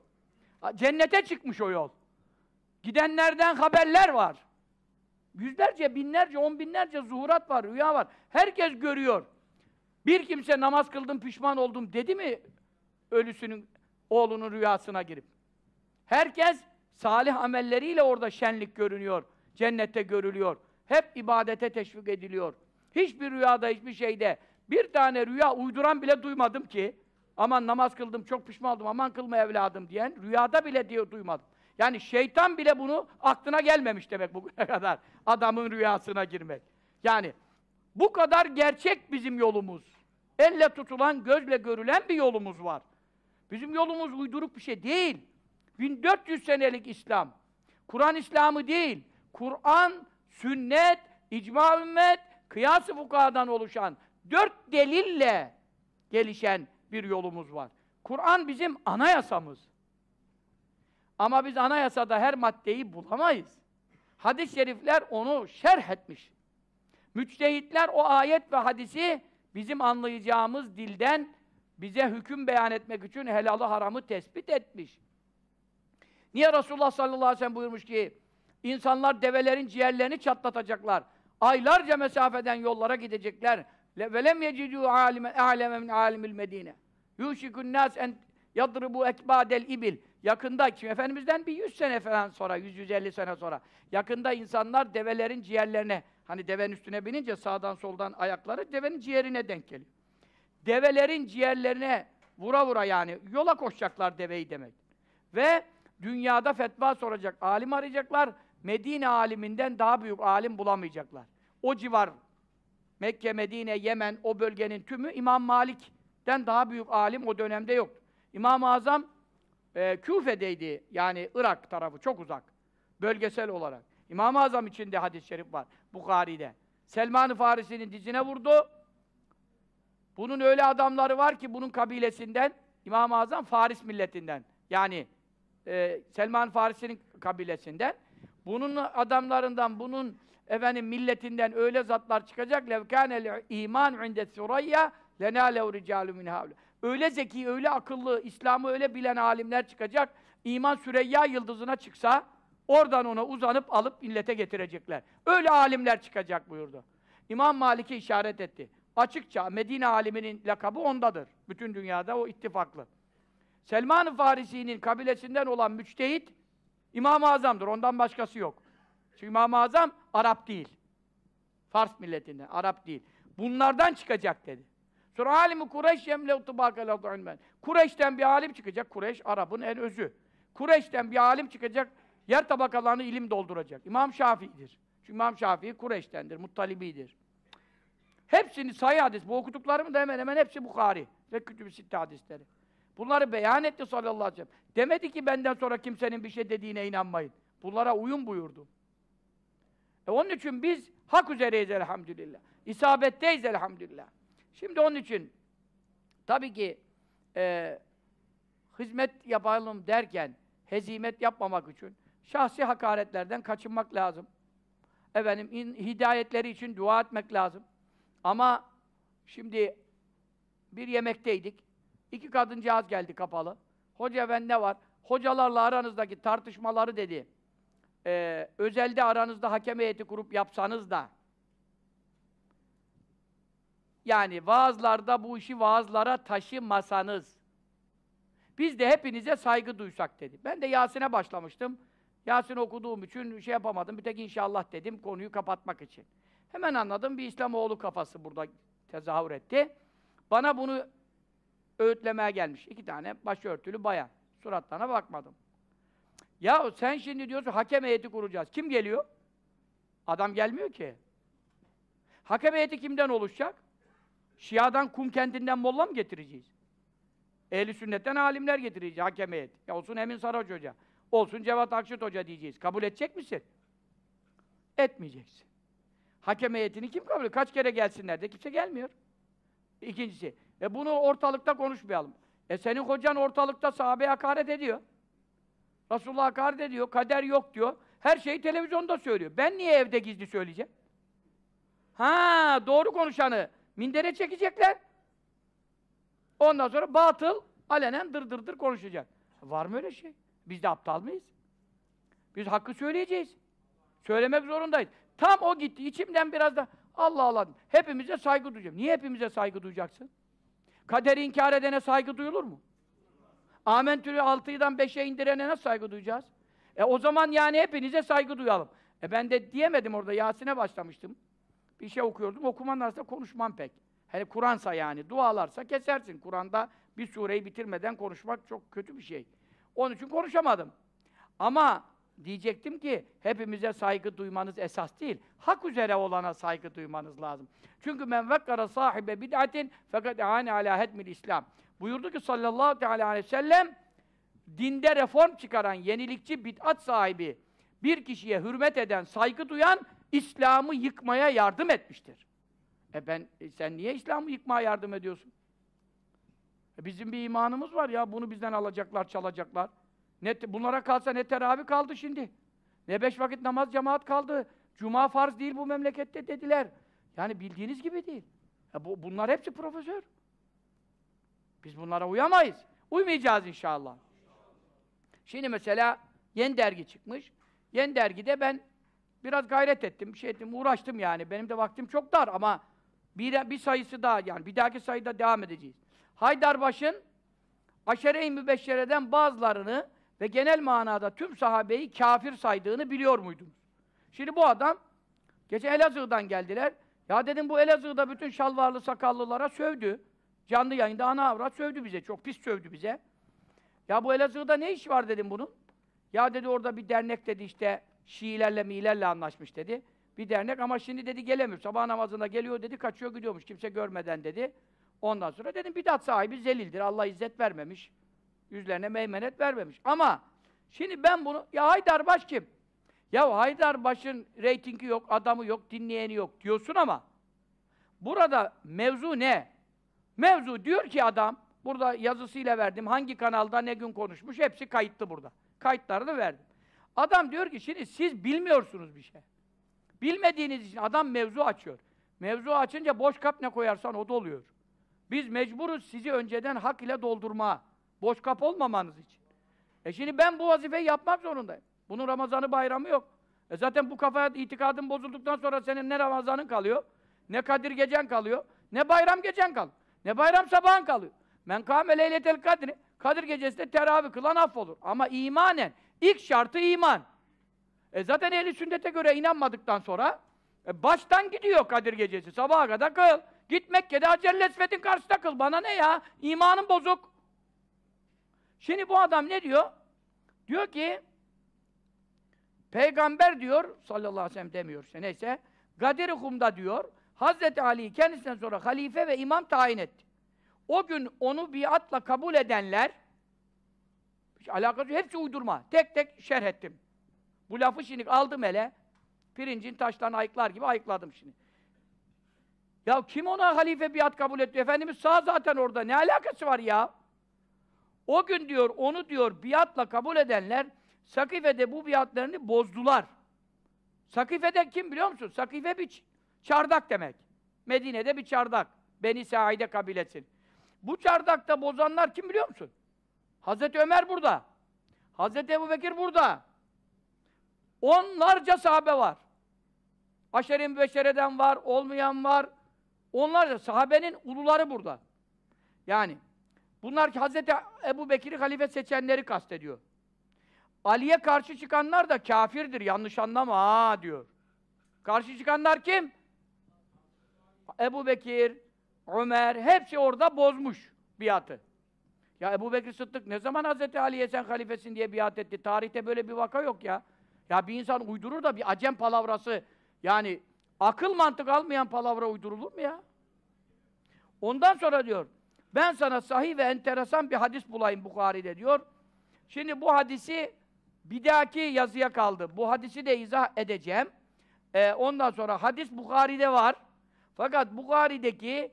Cennete çıkmış o yol. Gidenlerden haberler var. Yüzlerce, binlerce, on binlerce zuhurat var, rüya var. Herkes görüyor. Bir kimse namaz kıldım, pişman oldum dedi mi ölüsünün, oğlunun rüyasına girip? Herkes salih amelleriyle orada şenlik görünüyor, cennette görülüyor. Hep ibadete teşvik ediliyor. Hiçbir rüyada, hiçbir şeyde bir tane rüya uyduran bile duymadım ki aman namaz kıldım, çok pişman oldum, aman kılma evladım diyen rüyada bile diyor duymadım. Yani şeytan bile bunu aklına gelmemiş demek bugüne kadar. Adamın rüyasına girmek. Yani bu kadar gerçek bizim yolumuz. Elle tutulan, gözle görülen bir yolumuz var. Bizim yolumuz uyduruk bir şey değil. 1400 senelik İslam. Kur'an İslamı değil. Kur'an, sünnet, icma ümmet, kıyas-ı fukahadan oluşan dört delille gelişen bir yolumuz var. Kur'an bizim anayasamız. Ama biz anayasada her maddeyi bulamayız. Hadis-i şerifler onu şerh etmiş. Müçtehitler o ayet ve hadisi bizim anlayacağımız dilden bize hüküm beyan etmek için helalı haramı tespit etmiş. Niye Resulullah sallallahu aleyhi ve sellem buyurmuş ki insanlar develerin ciğerlerini çatlatacaklar. Aylarca mesafeden yollara gidecekler. Velem yecidû a'leme min âlimil medine. Yuşikun nâs yadribu ekbâdel ibil. Yakında kim Efendimiz'den bir 100 sene falan sonra, 100-150 sene sonra yakında insanlar develerin ciğerlerine hani devenin üstüne binince sağdan soldan ayakları devenin ciğerine denk geliyor. Develerin ciğerlerine vura vura yani yola koşacaklar deveyi demek. Ve dünyada fetva soracak, alim arayacaklar. Medine aliminden daha büyük alim bulamayacaklar. O civar Mekke, Medine, Yemen o bölgenin tümü İmam Malik'ten daha büyük alim o dönemde yoktu. İmam-ı Azam e, Küfe'deydi. Yani Irak tarafı çok uzak. Bölgesel olarak. İmam-ı Azam içinde hadis-i şerif var. Bukhari'de. Selman-ı Farisi'nin dizine vurdu. Bunun öyle adamları var ki bunun kabilesinden İmam-ı Azam Faris milletinden. Yani e, Selman Farisi'nin kabilesinden. Bunun adamlarından, bunun efendim milletinden öyle zatlar çıkacak. levkânel iman inde surayya lenâlev ricâlu min havle. Öyle zeki, öyle akıllı, İslam'ı öyle bilen alimler çıkacak. İman Süreyya yıldızına çıksa oradan ona uzanıp alıp millete getirecekler. Öyle alimler çıkacak buyurdu. İmam Malik'e işaret etti. Açıkça Medine aliminin lakabı ondadır. Bütün dünyada o ittifaklı. Selman-ı Farisi'nin kabilesinden olan müçtehit İmam-ı Azam'dır. Ondan başkası yok. Çünkü İmam-ı Azam Arap değil. Fars milletinden, Arap değil. Bunlardan çıkacak dedi. Sonra alimi Kureyş yemle tubâkele ilmen. Kureyş'ten bir alim çıkacak. Kureyş Arap'ın en özü. Kureyş'ten bir alim çıkacak. Yer tabakalarını ilim dolduracak. İmam Şafii'dir. Çünkü İmam Şafii Kureyş'tendir, Muttalibi'dir. Hepsini sayı hadis, bu okuduklarım da hemen hemen hepsi Bukhari ve Kütüb-i Sitte hadisleri. Bunları beyan etti sallallahu aleyhi ve sellem. Demedi ki benden sonra kimsenin bir şey dediğine inanmayın. Bunlara uyun buyurdu. E onun için biz hak üzereyiz elhamdülillah. İsabetteyiz elhamdülillah. Şimdi onun için tabii ki e, hizmet yapalım derken hezimet yapmamak için şahsi hakaretlerden kaçınmak lazım. Efendim in, hidayetleri için dua etmek lazım. Ama şimdi bir yemekteydik. İki kadıncağız geldi kapalı. Hoca efendi ne var? Hocalarla aranızdaki tartışmaları dedi. Ee, özelde aranızda hakem heyeti kurup yapsanız da yani vaazlarda bu işi vaazlara taşımasanız biz de hepinize saygı duysak dedi. Ben de Yasin'e başlamıştım. Yasin okuduğum için şey yapamadım. Bir tek inşallah dedim konuyu kapatmak için. Hemen anladım bir İslamoğlu kafası burada tezahür etti. Bana bunu öğütlemeye gelmiş. İki tane başörtülü bayan. Suratlarına bakmadım. Ya sen şimdi diyorsun hakem heyeti kuracağız. Kim geliyor? Adam gelmiyor ki. Hakem heyeti kimden oluşacak? Şia'dan kum kendinden molla mı getireceğiz? Ehli sünnetten alimler getireceğiz hakem heyet. Ya olsun Emin Saraç Hoca. Olsun Cevat Akşit Hoca diyeceğiz. Kabul edecek misin? Etmeyeceksin. Hakem heyetini kim kabul ediyor? Kaç kere gelsinler de kimse gelmiyor. İkincisi, e bunu ortalıkta konuşmayalım. E senin hocan ortalıkta sahabeye hakaret ediyor. Resulullah hakaret ediyor, kader yok diyor. Her şeyi televizyonda söylüyor. Ben niye evde gizli söyleyeceğim? Ha, doğru konuşanı mindere çekecekler. Ondan sonra batıl alenen dır dır dır konuşacak. Var mı öyle şey? Biz de aptal mıyız? Biz hakkı söyleyeceğiz. Söylemek zorundayız. Tam o gitti. İçimden biraz da Allah Allah. Hepimize saygı duyacağım. Niye hepimize saygı duyacaksın? Kaderi inkar edene saygı duyulur mu? Amentülü 6'dan 5'e indirene nasıl saygı duyacağız? E o zaman yani hepinize saygı duyalım. E ben de diyemedim orada Yasin'e başlamıştım. Bir şey okuyordum. Okumanın arasında konuşmam pek. Hele Kur'ansa yani, dualarsa kesersin. Kur'an'da bir sureyi bitirmeden konuşmak çok kötü bir şey. Onun için konuşamadım. Ama diyecektim ki hepimize saygı duymanız esas değil. Hak üzere olana saygı duymanız lazım. Çünkü men vekkara sahibe bid'atin fakat ane ala hedmil İslam. Buyurdu ki sallallahu teala aleyhi ve sellem dinde reform çıkaran yenilikçi bid'at sahibi bir kişiye hürmet eden, saygı duyan İslam'ı yıkmaya yardım etmiştir. E ben e sen niye İslam'ı yıkmaya yardım ediyorsun? E bizim bir imanımız var ya, bunu bizden alacaklar, çalacaklar. Ne, bunlara kalsa ne teravih kaldı şimdi. Ne beş vakit namaz cemaat kaldı. Cuma farz değil bu memlekette dediler. Yani bildiğiniz gibi değil. Ya bu, bunlar hepsi profesör. Biz bunlara uyamayız. Uymayacağız inşallah. Şimdi mesela yeni dergi çıkmış. Yeni dergide ben biraz gayret ettim, bir şey ettim, uğraştım yani. Benim de vaktim çok dar ama bir, bir sayısı daha yani bir dahaki sayıda devam edeceğiz. Haydarbaş'ın Aşere-i Mübeşşere'den bazılarını ve genel manada tüm sahabeyi kafir saydığını biliyor muydunuz? Şimdi bu adam, gece Elazığ'dan geldiler. Ya dedim bu Elazığ'da bütün şalvarlı sakallılara sövdü. Canlı yayında ana avrat sövdü bize, çok pis sövdü bize. Ya bu Elazığ'da ne iş var dedim bunun. Ya dedi orada bir dernek dedi işte Şiilerle miilerle anlaşmış dedi. Bir dernek ama şimdi dedi gelemiyor. Sabah namazında geliyor dedi, kaçıyor gidiyormuş kimse görmeden dedi. Ondan sonra dedim bidat sahibi zelildir. Allah izzet vermemiş. Yüzlerine meymenet vermemiş. Ama şimdi ben bunu ya Haydarbaş kim? Ya Haydarbaş'ın reytingi yok, adamı yok, dinleyeni yok diyorsun ama burada mevzu ne? Mevzu diyor ki adam burada yazısıyla verdim. Hangi kanalda ne gün konuşmuş hepsi kayıtlı burada. Kayıtlarını verdim. Adam diyor ki şimdi siz bilmiyorsunuz bir şey. Bilmediğiniz için adam mevzu açıyor. Mevzu açınca boş kap ne koyarsan o doluyor. Biz mecburuz sizi önceden hak ile doldurmaya. Boş kap olmamanız için. E şimdi ben bu vazifeyi yapmak zorundayım. Bunun Ramazanı bayramı yok. E zaten bu kafaya itikadın bozulduktan sonra senin ne Ramazanın kalıyor, ne Kadir gecen kalıyor, ne bayram gecen kalıyor, ne bayram sabahın kalıyor. Men kâme leyletel kadri, Kadir gecesinde teravih kılan affolur. Ama imanen, ilk şartı iman. E zaten ehli sünnete göre inanmadıktan sonra e baştan gidiyor Kadir gecesi. Sabaha kadar kıl. Git Mekke'de Hacer Lesvet'in karşısında kıl. Bana ne ya? İmanın bozuk. Şimdi bu adam ne diyor? Diyor ki Peygamber diyor sallallahu aleyhi ve sellem demiyor işte neyse Hum'da diyor Hazreti Ali kendisinden sonra halife ve imam tayin etti. O gün onu biatla kabul edenler alakası hepsi uydurma. Tek tek şerh ettim. Bu lafı şimdi aldım hele pirincin taşlarını ayıklar gibi ayıkladım şimdi. Ya kim ona halife biat kabul etti? Efendimiz sağ zaten orada. Ne alakası var ya? O gün diyor, onu diyor, biatla kabul edenler Sakife'de bu biatlarını bozdular. Sakife'de kim biliyor musun? Sakife bir çardak demek. Medine'de bir çardak. Beni Saide kabilesi. Bu çardakta bozanlar kim biliyor musun? Hazreti Ömer burada. Hazreti Ebu Bekir burada. Onlarca sahabe var. Aşerin beşereden var, olmayan var. Onlarca sahabenin uluları burada. Yani bunlar ki Hazreti Ebu Bekir'i halife seçenleri kastediyor. Ali'ye karşı çıkanlar da kafirdir, yanlış anlama ha diyor. Karşı çıkanlar kim? Ebu Bekir, Ömer, hepsi orada bozmuş biatı. Ya Ebu Bekir Sıddık ne zaman Hazreti Ali'ye sen halifesin diye biat etti? Tarihte böyle bir vaka yok ya. Ya bir insan uydurur da bir acem palavrası, yani akıl mantık almayan palavra uydurulur mu ya? Ondan sonra diyor, ben sana sahih ve enteresan bir hadis bulayım Bukhari'de diyor. Şimdi bu hadisi bir dahaki yazıya kaldı. Bu hadisi de izah edeceğim. Ee, ondan sonra hadis Bukhari'de var. Fakat Bukhari'deki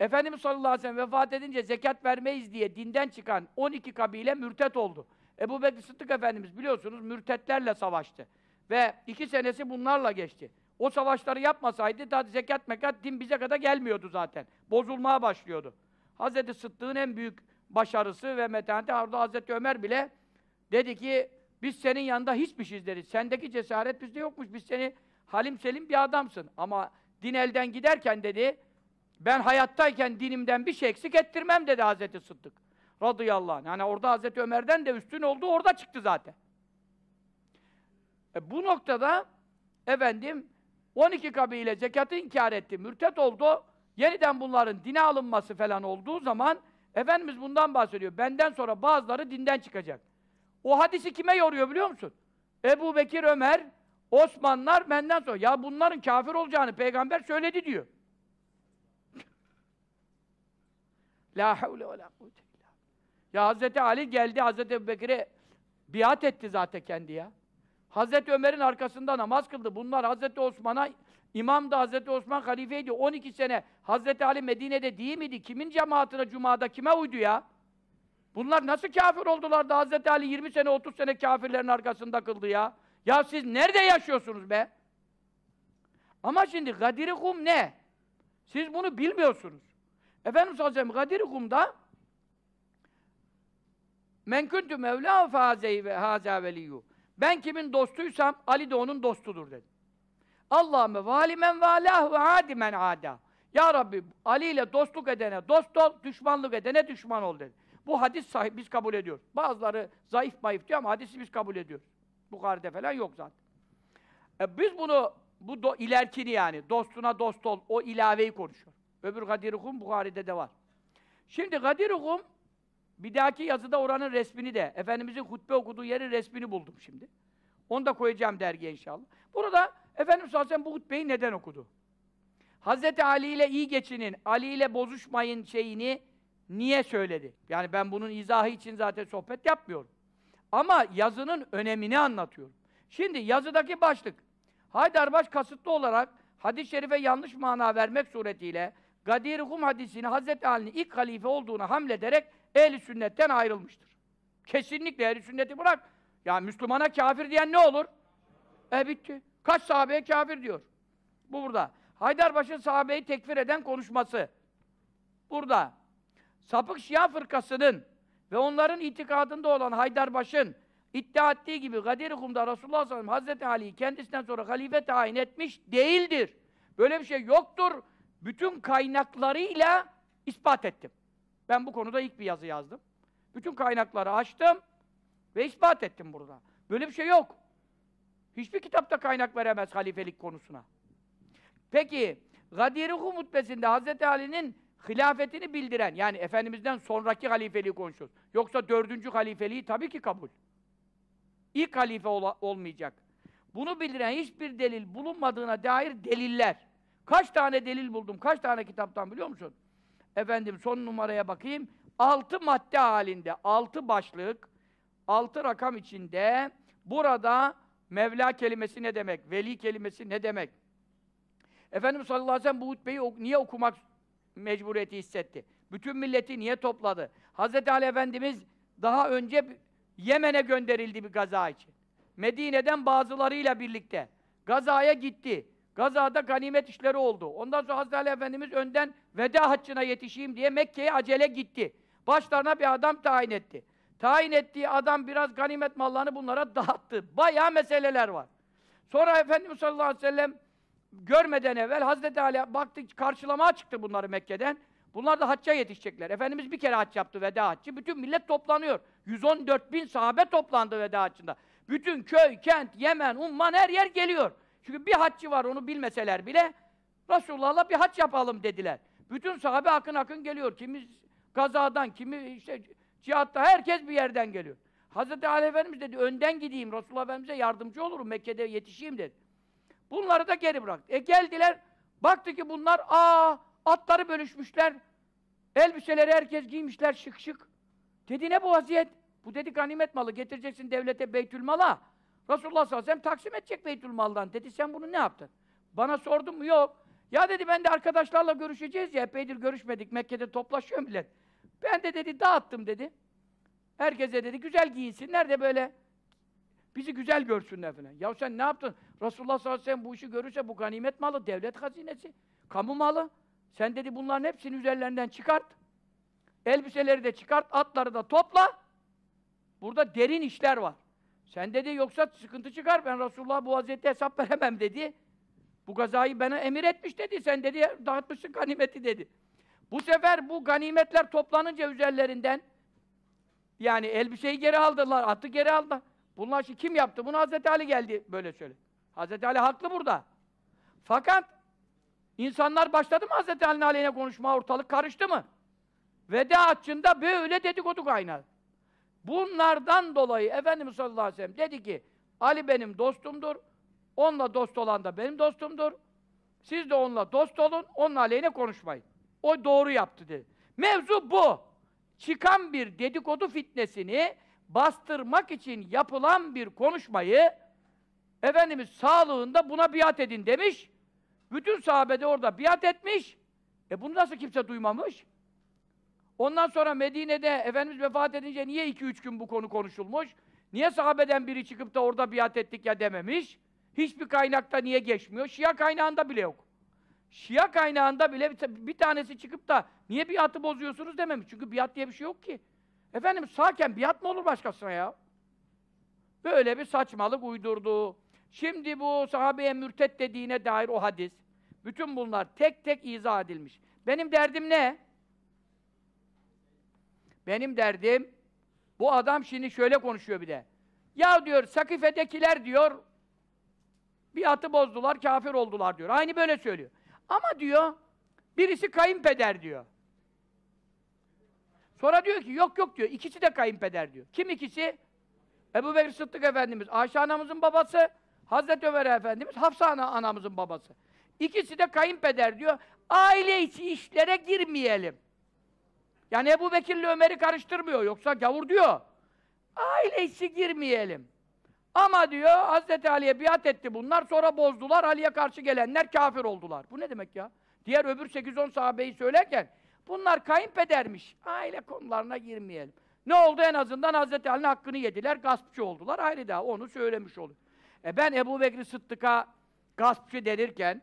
Efendimiz sallallahu aleyhi ve sellem vefat edince zekat vermeyiz diye dinden çıkan 12 kabile mürtet oldu. Ebu Bekir Sıddık Efendimiz biliyorsunuz mürtetlerle savaştı. Ve iki senesi bunlarla geçti. O savaşları yapmasaydı da zekat mekat din bize kadar gelmiyordu zaten. Bozulmaya başlıyordu. Hazreti Sıddık'ın en büyük başarısı ve metaneti orada Hazreti Ömer bile dedi ki biz senin yanında hiçbir şey dedi. Sendeki cesaret bizde yokmuş. Biz seni halim selim bir adamsın. Ama din elden giderken dedi ben hayattayken dinimden bir şey eksik ettirmem dedi Hazreti Sıddık. Radıyallahu anh. Yani orada Hazreti Ömer'den de üstün olduğu orada çıktı zaten. E bu noktada efendim 12 kabile zekatı inkar etti, mürtet oldu. Yeniden bunların dine alınması falan olduğu zaman Efendimiz bundan bahsediyor. Benden sonra bazıları dinden çıkacak. O hadisi kime yoruyor biliyor musun? Ebu Bekir, Ömer, Osmanlar benden sonra. Ya bunların kafir olacağını peygamber söyledi diyor. La havle ve la kuvvete illa. Ya Hazreti Ali geldi Hazreti Ebubekir'e biat etti zaten kendi ya. Hazreti Ömer'in arkasında namaz kıldı. Bunlar Hazreti Osman'a imam da Hazreti Osman halifeydi. 12 sene Hazreti Ali Medine'de değil miydi? Kimin cemaatine cumada kime uydu ya? Bunlar nasıl kafir oldular da Hazreti Ali 20 sene 30 sene kafirlerin arkasında kıldı ya? Ya siz nerede yaşıyorsunuz be? Ama şimdi Gadir-i Kum ne? Siz bunu bilmiyorsunuz. Efendimiz sallallahu aleyhi ve sellem Gadir-i Kum'da Men kuntu mevla fazeyi ve haza veliyyu. Ben kimin dostuysam Ali de onun dostudur dedi. Allahümme valimen valah ve adimen ada. Ya Rabbi Ali ile dostluk edene dost ol, düşmanlık edene düşman ol dedi. Bu hadis sahip biz kabul ediyoruz. Bazıları zayıf mayıf diyor ama hadisi biz kabul ediyoruz. Bukhari'de falan yok zaten. E biz bunu bu do, ilerkini yani dostuna dost ol o ilaveyi konuşuyor. Öbür Gadir-i Kum Bukhari'de de var. Şimdi Gadir-i Kum bir dahaki yazıda oranın resmini de, Efendimizin hutbe okuduğu yerin resmini buldum şimdi. Onu da koyacağım dergiye inşallah. Burada Efendimiz sallallahu aleyhi bu hutbeyi neden okudu? Hazreti Ali ile iyi geçinin, Ali ile bozuşmayın şeyini niye söyledi? Yani ben bunun izahı için zaten sohbet yapmıyorum. Ama yazının önemini anlatıyorum. Şimdi yazıdaki başlık, Haydarbaş kasıtlı olarak hadis-i şerife yanlış mana vermek suretiyle Gadir-i Hum hadisini Hazreti Ali'nin ilk halife olduğuna hamlederek ehli sünnetten ayrılmıştır. Kesinlikle ehli sünneti bırak. Ya Müslümana kafir diyen ne olur? E bitti. Kaç sahabeye kafir diyor. Bu burada. Haydarbaş'ın sahabeyi tekfir eden konuşması. Burada. Sapık Şia fırkasının ve onların itikadında olan Haydarbaş'ın iddia ettiği gibi Gadir-i Resulullah sallallahu Ali'yi kendisinden sonra halife tayin etmiş değildir. Böyle bir şey yoktur. Bütün kaynaklarıyla ispat ettim. Ben bu konuda ilk bir yazı yazdım. Bütün kaynakları açtım ve ispat ettim burada. Böyle bir şey yok. Hiçbir kitapta kaynak veremez halifelik konusuna. Peki, Gadir-i Hum hutbesinde Hz. Ali'nin hilafetini bildiren, yani Efendimiz'den sonraki halifeliği konuşuyoruz. Yoksa dördüncü halifeliği tabii ki kabul. İlk halife ol olmayacak. Bunu bildiren hiçbir delil bulunmadığına dair deliller. Kaç tane delil buldum, kaç tane kitaptan biliyor musun? Efendim son numaraya bakayım. Altı madde halinde, altı başlık, altı rakam içinde burada Mevla kelimesi ne demek, veli kelimesi ne demek? Efendimiz sallallahu aleyhi ve sellem bu hutbeyi niye okumak mecburiyeti hissetti? Bütün milleti niye topladı? Hazreti Ali Efendimiz daha önce Yemen'e gönderildi bir gaza için. Medine'den bazılarıyla birlikte gazaya gitti. Gazada ganimet işleri oldu. Ondan sonra Hazreti Ali Efendimiz önden veda haccına yetişeyim diye Mekke'ye acele gitti. Başlarına bir adam tayin etti. Tayin ettiği adam biraz ganimet mallarını bunlara dağıttı. Bayağı meseleler var. Sonra Efendimiz sallallahu aleyhi ve sellem görmeden evvel Hazreti Ali baktı karşılamaya çıktı bunları Mekke'den. Bunlar da hacca yetişecekler. Efendimiz bir kere hac yaptı veda haccı. Bütün millet toplanıyor. 114 bin sahabe toplandı veda haccında. Bütün köy, kent, Yemen, Umman her yer geliyor. Çünkü bir haccı var onu bilmeseler bile Resulullah'la bir hac yapalım dediler. Bütün sahabe akın akın geliyor. Kimi gazadan, kimi işte cihatta herkes bir yerden geliyor. Hazreti Ali Efendimiz dedi önden gideyim Resulullah Efendimiz'e yardımcı olurum Mekke'de yetişeyim dedi. Bunları da geri bıraktı. E geldiler baktı ki bunlar aa atları bölüşmüşler. Elbiseleri herkes giymişler şık şık. Dedi ne bu vaziyet? Bu dedi ganimet malı getireceksin devlete beytül mala. Resulullah sallallahu aleyhi ve sellem taksim edecek beytül maldan. Dedi sen bunu ne yaptın? Bana sordun mu? Yok. Ya dedi ben de arkadaşlarla görüşeceğiz ya epeydir görüşmedik. Mekke'de toplaşıyor millet. Ben de dedi dağıttım dedi. Herkese dedi güzel giyinsinler de böyle bizi güzel görsünler falan. Ya sen ne yaptın? Resulullah sallallahu aleyhi ve sellem bu işi görürse bu ganimet malı, devlet hazinesi, kamu malı. Sen dedi bunların hepsini üzerlerinden çıkart. Elbiseleri de çıkart, atları da topla. Burada derin işler var. Sen dedi yoksa sıkıntı çıkar. Ben Resulullah bu vaziyette hesap veremem dedi. Bu gazayı bana emir etmiş dedi. Sen dedi dağıtmışsın ganimeti dedi. Bu sefer bu ganimetler toplanınca üzerlerinden yani elbiseyi geri aldılar, atı geri aldılar. Bunlar şimdi kim yaptı? Bunu Hazreti Ali geldi böyle söyle. Hazreti Ali haklı burada. Fakat insanlar başladı mı Hazreti Ali'nin aleyhine konuşma ortalık karıştı mı? Veda haccında böyle dedikodu kaynadı. Bunlardan dolayı Efendimiz sallallahu aleyhi ve sellem dedi ki Ali benim dostumdur. Onunla dost olan da benim dostumdur. Siz de onunla dost olun, onun aleyhine konuşmayın. O doğru yaptı dedi. Mevzu bu. Çıkan bir dedikodu fitnesini bastırmak için yapılan bir konuşmayı Efendimiz sağlığında buna biat edin demiş. Bütün sahabe de orada biat etmiş. E bunu nasıl kimse duymamış? Ondan sonra Medine'de Efendimiz vefat edince niye iki üç gün bu konu konuşulmuş? Niye sahabeden biri çıkıp da orada biat ettik ya dememiş? Hiçbir kaynakta niye geçmiyor? Şia kaynağında bile yok. Şia kaynağında bile bir, tanesi çıkıp da niye biatı bozuyorsunuz dememiş. Çünkü biat diye bir şey yok ki. Efendim sağken biat mı olur başkasına ya? Böyle bir saçmalık uydurdu. Şimdi bu sahabeye mürtet dediğine dair o hadis, bütün bunlar tek tek izah edilmiş. Benim derdim ne? Benim derdim, bu adam şimdi şöyle konuşuyor bir de. Ya diyor, Sakife'dekiler diyor, bir atı bozdular, kafir oldular diyor. Aynı böyle söylüyor. Ama diyor, birisi kayınpeder diyor. Sonra diyor ki, yok yok diyor, ikisi de kayınpeder diyor. Kim ikisi? Ebu Bekir Sıddık Efendimiz, Ayşe anamızın babası, Hazreti Ömer Efendimiz, Hafsa ana, anamızın babası. İkisi de kayınpeder diyor. Aile içi işlere girmeyelim. Yani Ebu Bekir'le Ömer'i karıştırmıyor. Yoksa gavur diyor. Aile içi girmeyelim. Ama diyor Hazreti Ali'ye biat etti bunlar. Sonra bozdular. Ali'ye karşı gelenler kafir oldular. Bu ne demek ya? Diğer öbür 8-10 sahabeyi söylerken bunlar kayınpedermiş. Aile konularına girmeyelim. Ne oldu en azından Hazreti Ali'nin hakkını yediler. Gaspçı oldular. Ayrı daha onu söylemiş oluyor. E ben Ebu Bekir Sıddık'a gaspçı denirken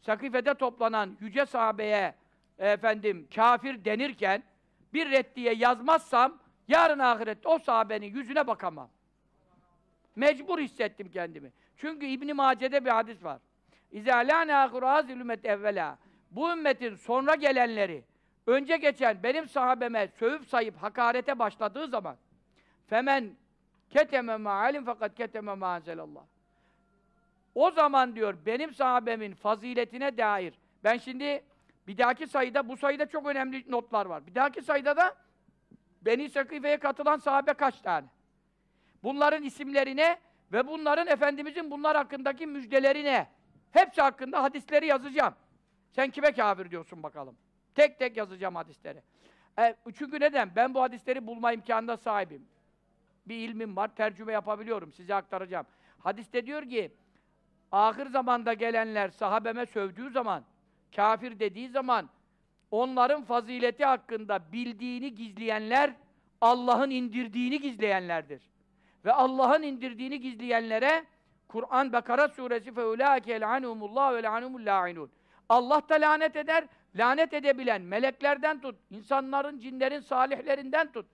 Sakife'de toplanan yüce sahabeye efendim kafir denirken bir reddiye yazmazsam yarın ahirette o sahabenin yüzüne bakamam. Mecbur hissettim kendimi. Çünkü İbn Mace'de bir hadis var. Nâhiru hâzil ümmet evvelâ. Bu ümmetin sonra gelenleri önce geçen benim sahabeme sövüp sayıp hakarete başladığı zaman femen keteme ma'alim fakat keteme ma'azelallah. O zaman diyor benim sahabemin faziletine dair ben şimdi bir dahaki sayıda bu sayıda çok önemli notlar var. Bir dahaki sayıda da Beni Sakife'ye katılan sahabe kaç tane? Bunların isimlerine ve bunların Efendimizin bunlar hakkındaki müjdelerine hepsi hakkında hadisleri yazacağım. Sen kime kafir diyorsun bakalım. Tek tek yazacağım hadisleri. E, çünkü neden? Ben bu hadisleri bulma imkanına sahibim. Bir ilmim var, tercüme yapabiliyorum, size aktaracağım. Hadiste diyor ki, ahir zamanda gelenler sahabeme sövdüğü zaman, Kafir dediği zaman onların fazileti hakkında bildiğini gizleyenler Allah'ın indirdiğini gizleyenlerdir. Ve Allah'ın indirdiğini gizleyenlere Kur'an Bekara suresi feulâke el'anhumullah ve el'anhumul la'inun. Allah da lanet eder, lanet edebilen meleklerden tut, insanların, cinlerin, salihlerinden tut.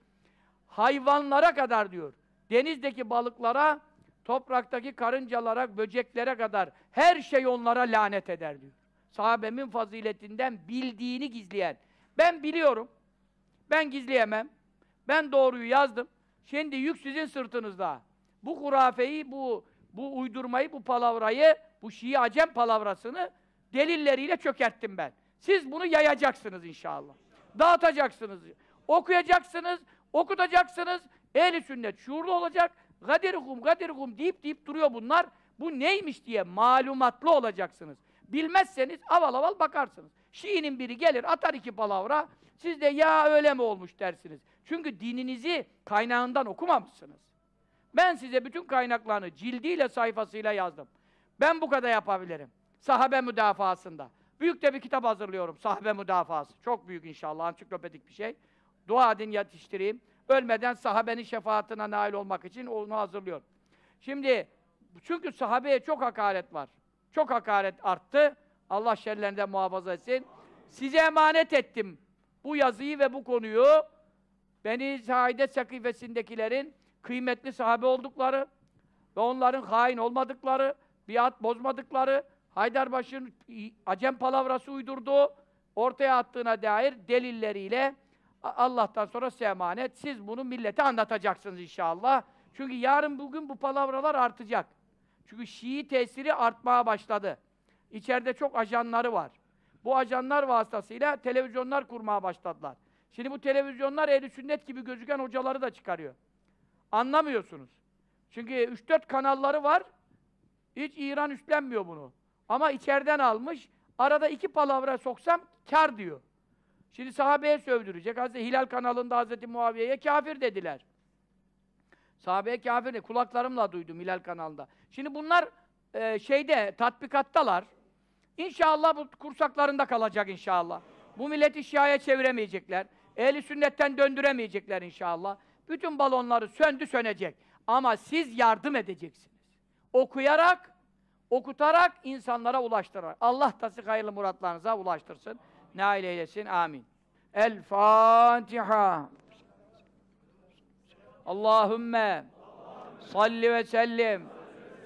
Hayvanlara kadar diyor. Denizdeki balıklara, topraktaki karıncalara, böceklere kadar her şey onlara lanet eder diyor. Sahabemin faziletinden bildiğini gizleyen. Ben biliyorum. Ben gizleyemem. Ben doğruyu yazdım. Şimdi yük sizin sırtınızda. Bu hurafeyi, bu bu uydurmayı, bu palavrayı, bu Şii Acem palavrasını delilleriyle çökerttim ben. Siz bunu yayacaksınız inşallah. Dağıtacaksınız. Okuyacaksınız, okutacaksınız. Ehli sünnet şuurlu olacak. Gadirukum, gadirukum deyip deyip duruyor bunlar. Bu neymiş diye malumatlı olacaksınız. Bilmezseniz aval aval bakarsınız. Şiinin biri gelir atar iki palavra. Siz de ya öyle mi olmuş dersiniz. Çünkü dininizi kaynağından okumamışsınız. Ben size bütün kaynaklarını cildiyle sayfasıyla yazdım. Ben bu kadar yapabilirim. Sahabe müdafasında. Büyük de bir kitap hazırlıyorum. Sahabe müdafası. Çok büyük inşallah. Ansiklopedik bir şey. Dua edin yetiştireyim. Ölmeden sahabenin şefaatine nail olmak için onu hazırlıyorum. Şimdi çünkü sahabeye çok hakaret var. Çok hakaret arttı. Allah şerlerinden muhafaza etsin. Size emanet ettim bu yazıyı ve bu konuyu. Beni Saide Sakifesindekilerin kıymetli sahabe oldukları ve onların hain olmadıkları, biat bozmadıkları, Haydarbaşı'nın acem palavrası uydurduğu, ortaya attığına dair delilleriyle Allah'tan sonra size emanet. Siz bunu millete anlatacaksınız inşallah. Çünkü yarın bugün bu palavralar artacak. Çünkü Şii tesiri artmaya başladı. İçeride çok ajanları var. Bu ajanlar vasıtasıyla televizyonlar kurmaya başladılar. Şimdi bu televizyonlar ehli sünnet gibi gözüken hocaları da çıkarıyor. Anlamıyorsunuz. Çünkü 3-4 kanalları var. Hiç İran üstlenmiyor bunu. Ama içeriden almış. Arada iki palavra soksam kar diyor. Şimdi sahabeye sövdürecek. Hazreti Hilal kanalında Hazreti Muaviye'ye kafir dediler. Sahabeye kafir de kulaklarımla duydum Hilal kanalında. Şimdi bunlar e, şeyde tatbikattalar. İnşallah bu kursaklarında kalacak inşallah. Bu milleti şiaya çeviremeyecekler. Ehli sünnetten döndüremeyecekler inşallah. Bütün balonları söndü sönecek. Ama siz yardım edeceksiniz. Okuyarak, okutarak, insanlara ulaştırarak. Allah da hayırlı muratlarınıza ulaştırsın. Nail eylesin. Amin. El Fatiha. Allahümme salli ve sellim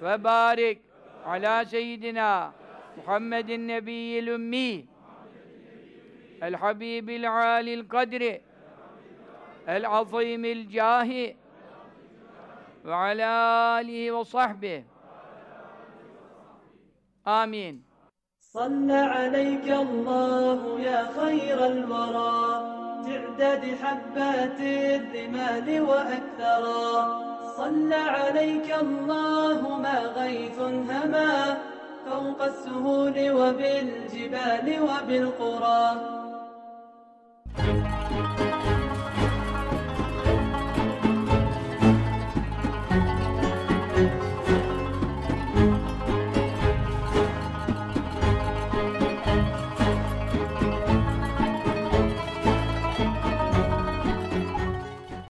ve barik ala seyyidina Muhammedin nebiyyil ümmi el habibil alil kadri el azimil cahi ve ala alihi ve sahbihi amin صلى عليك الله يا خير الورى تعداد حبات الرمال وأكثرا صلى عليك الله ما غيث هما فوق السهول وبالجبال وبالقرى.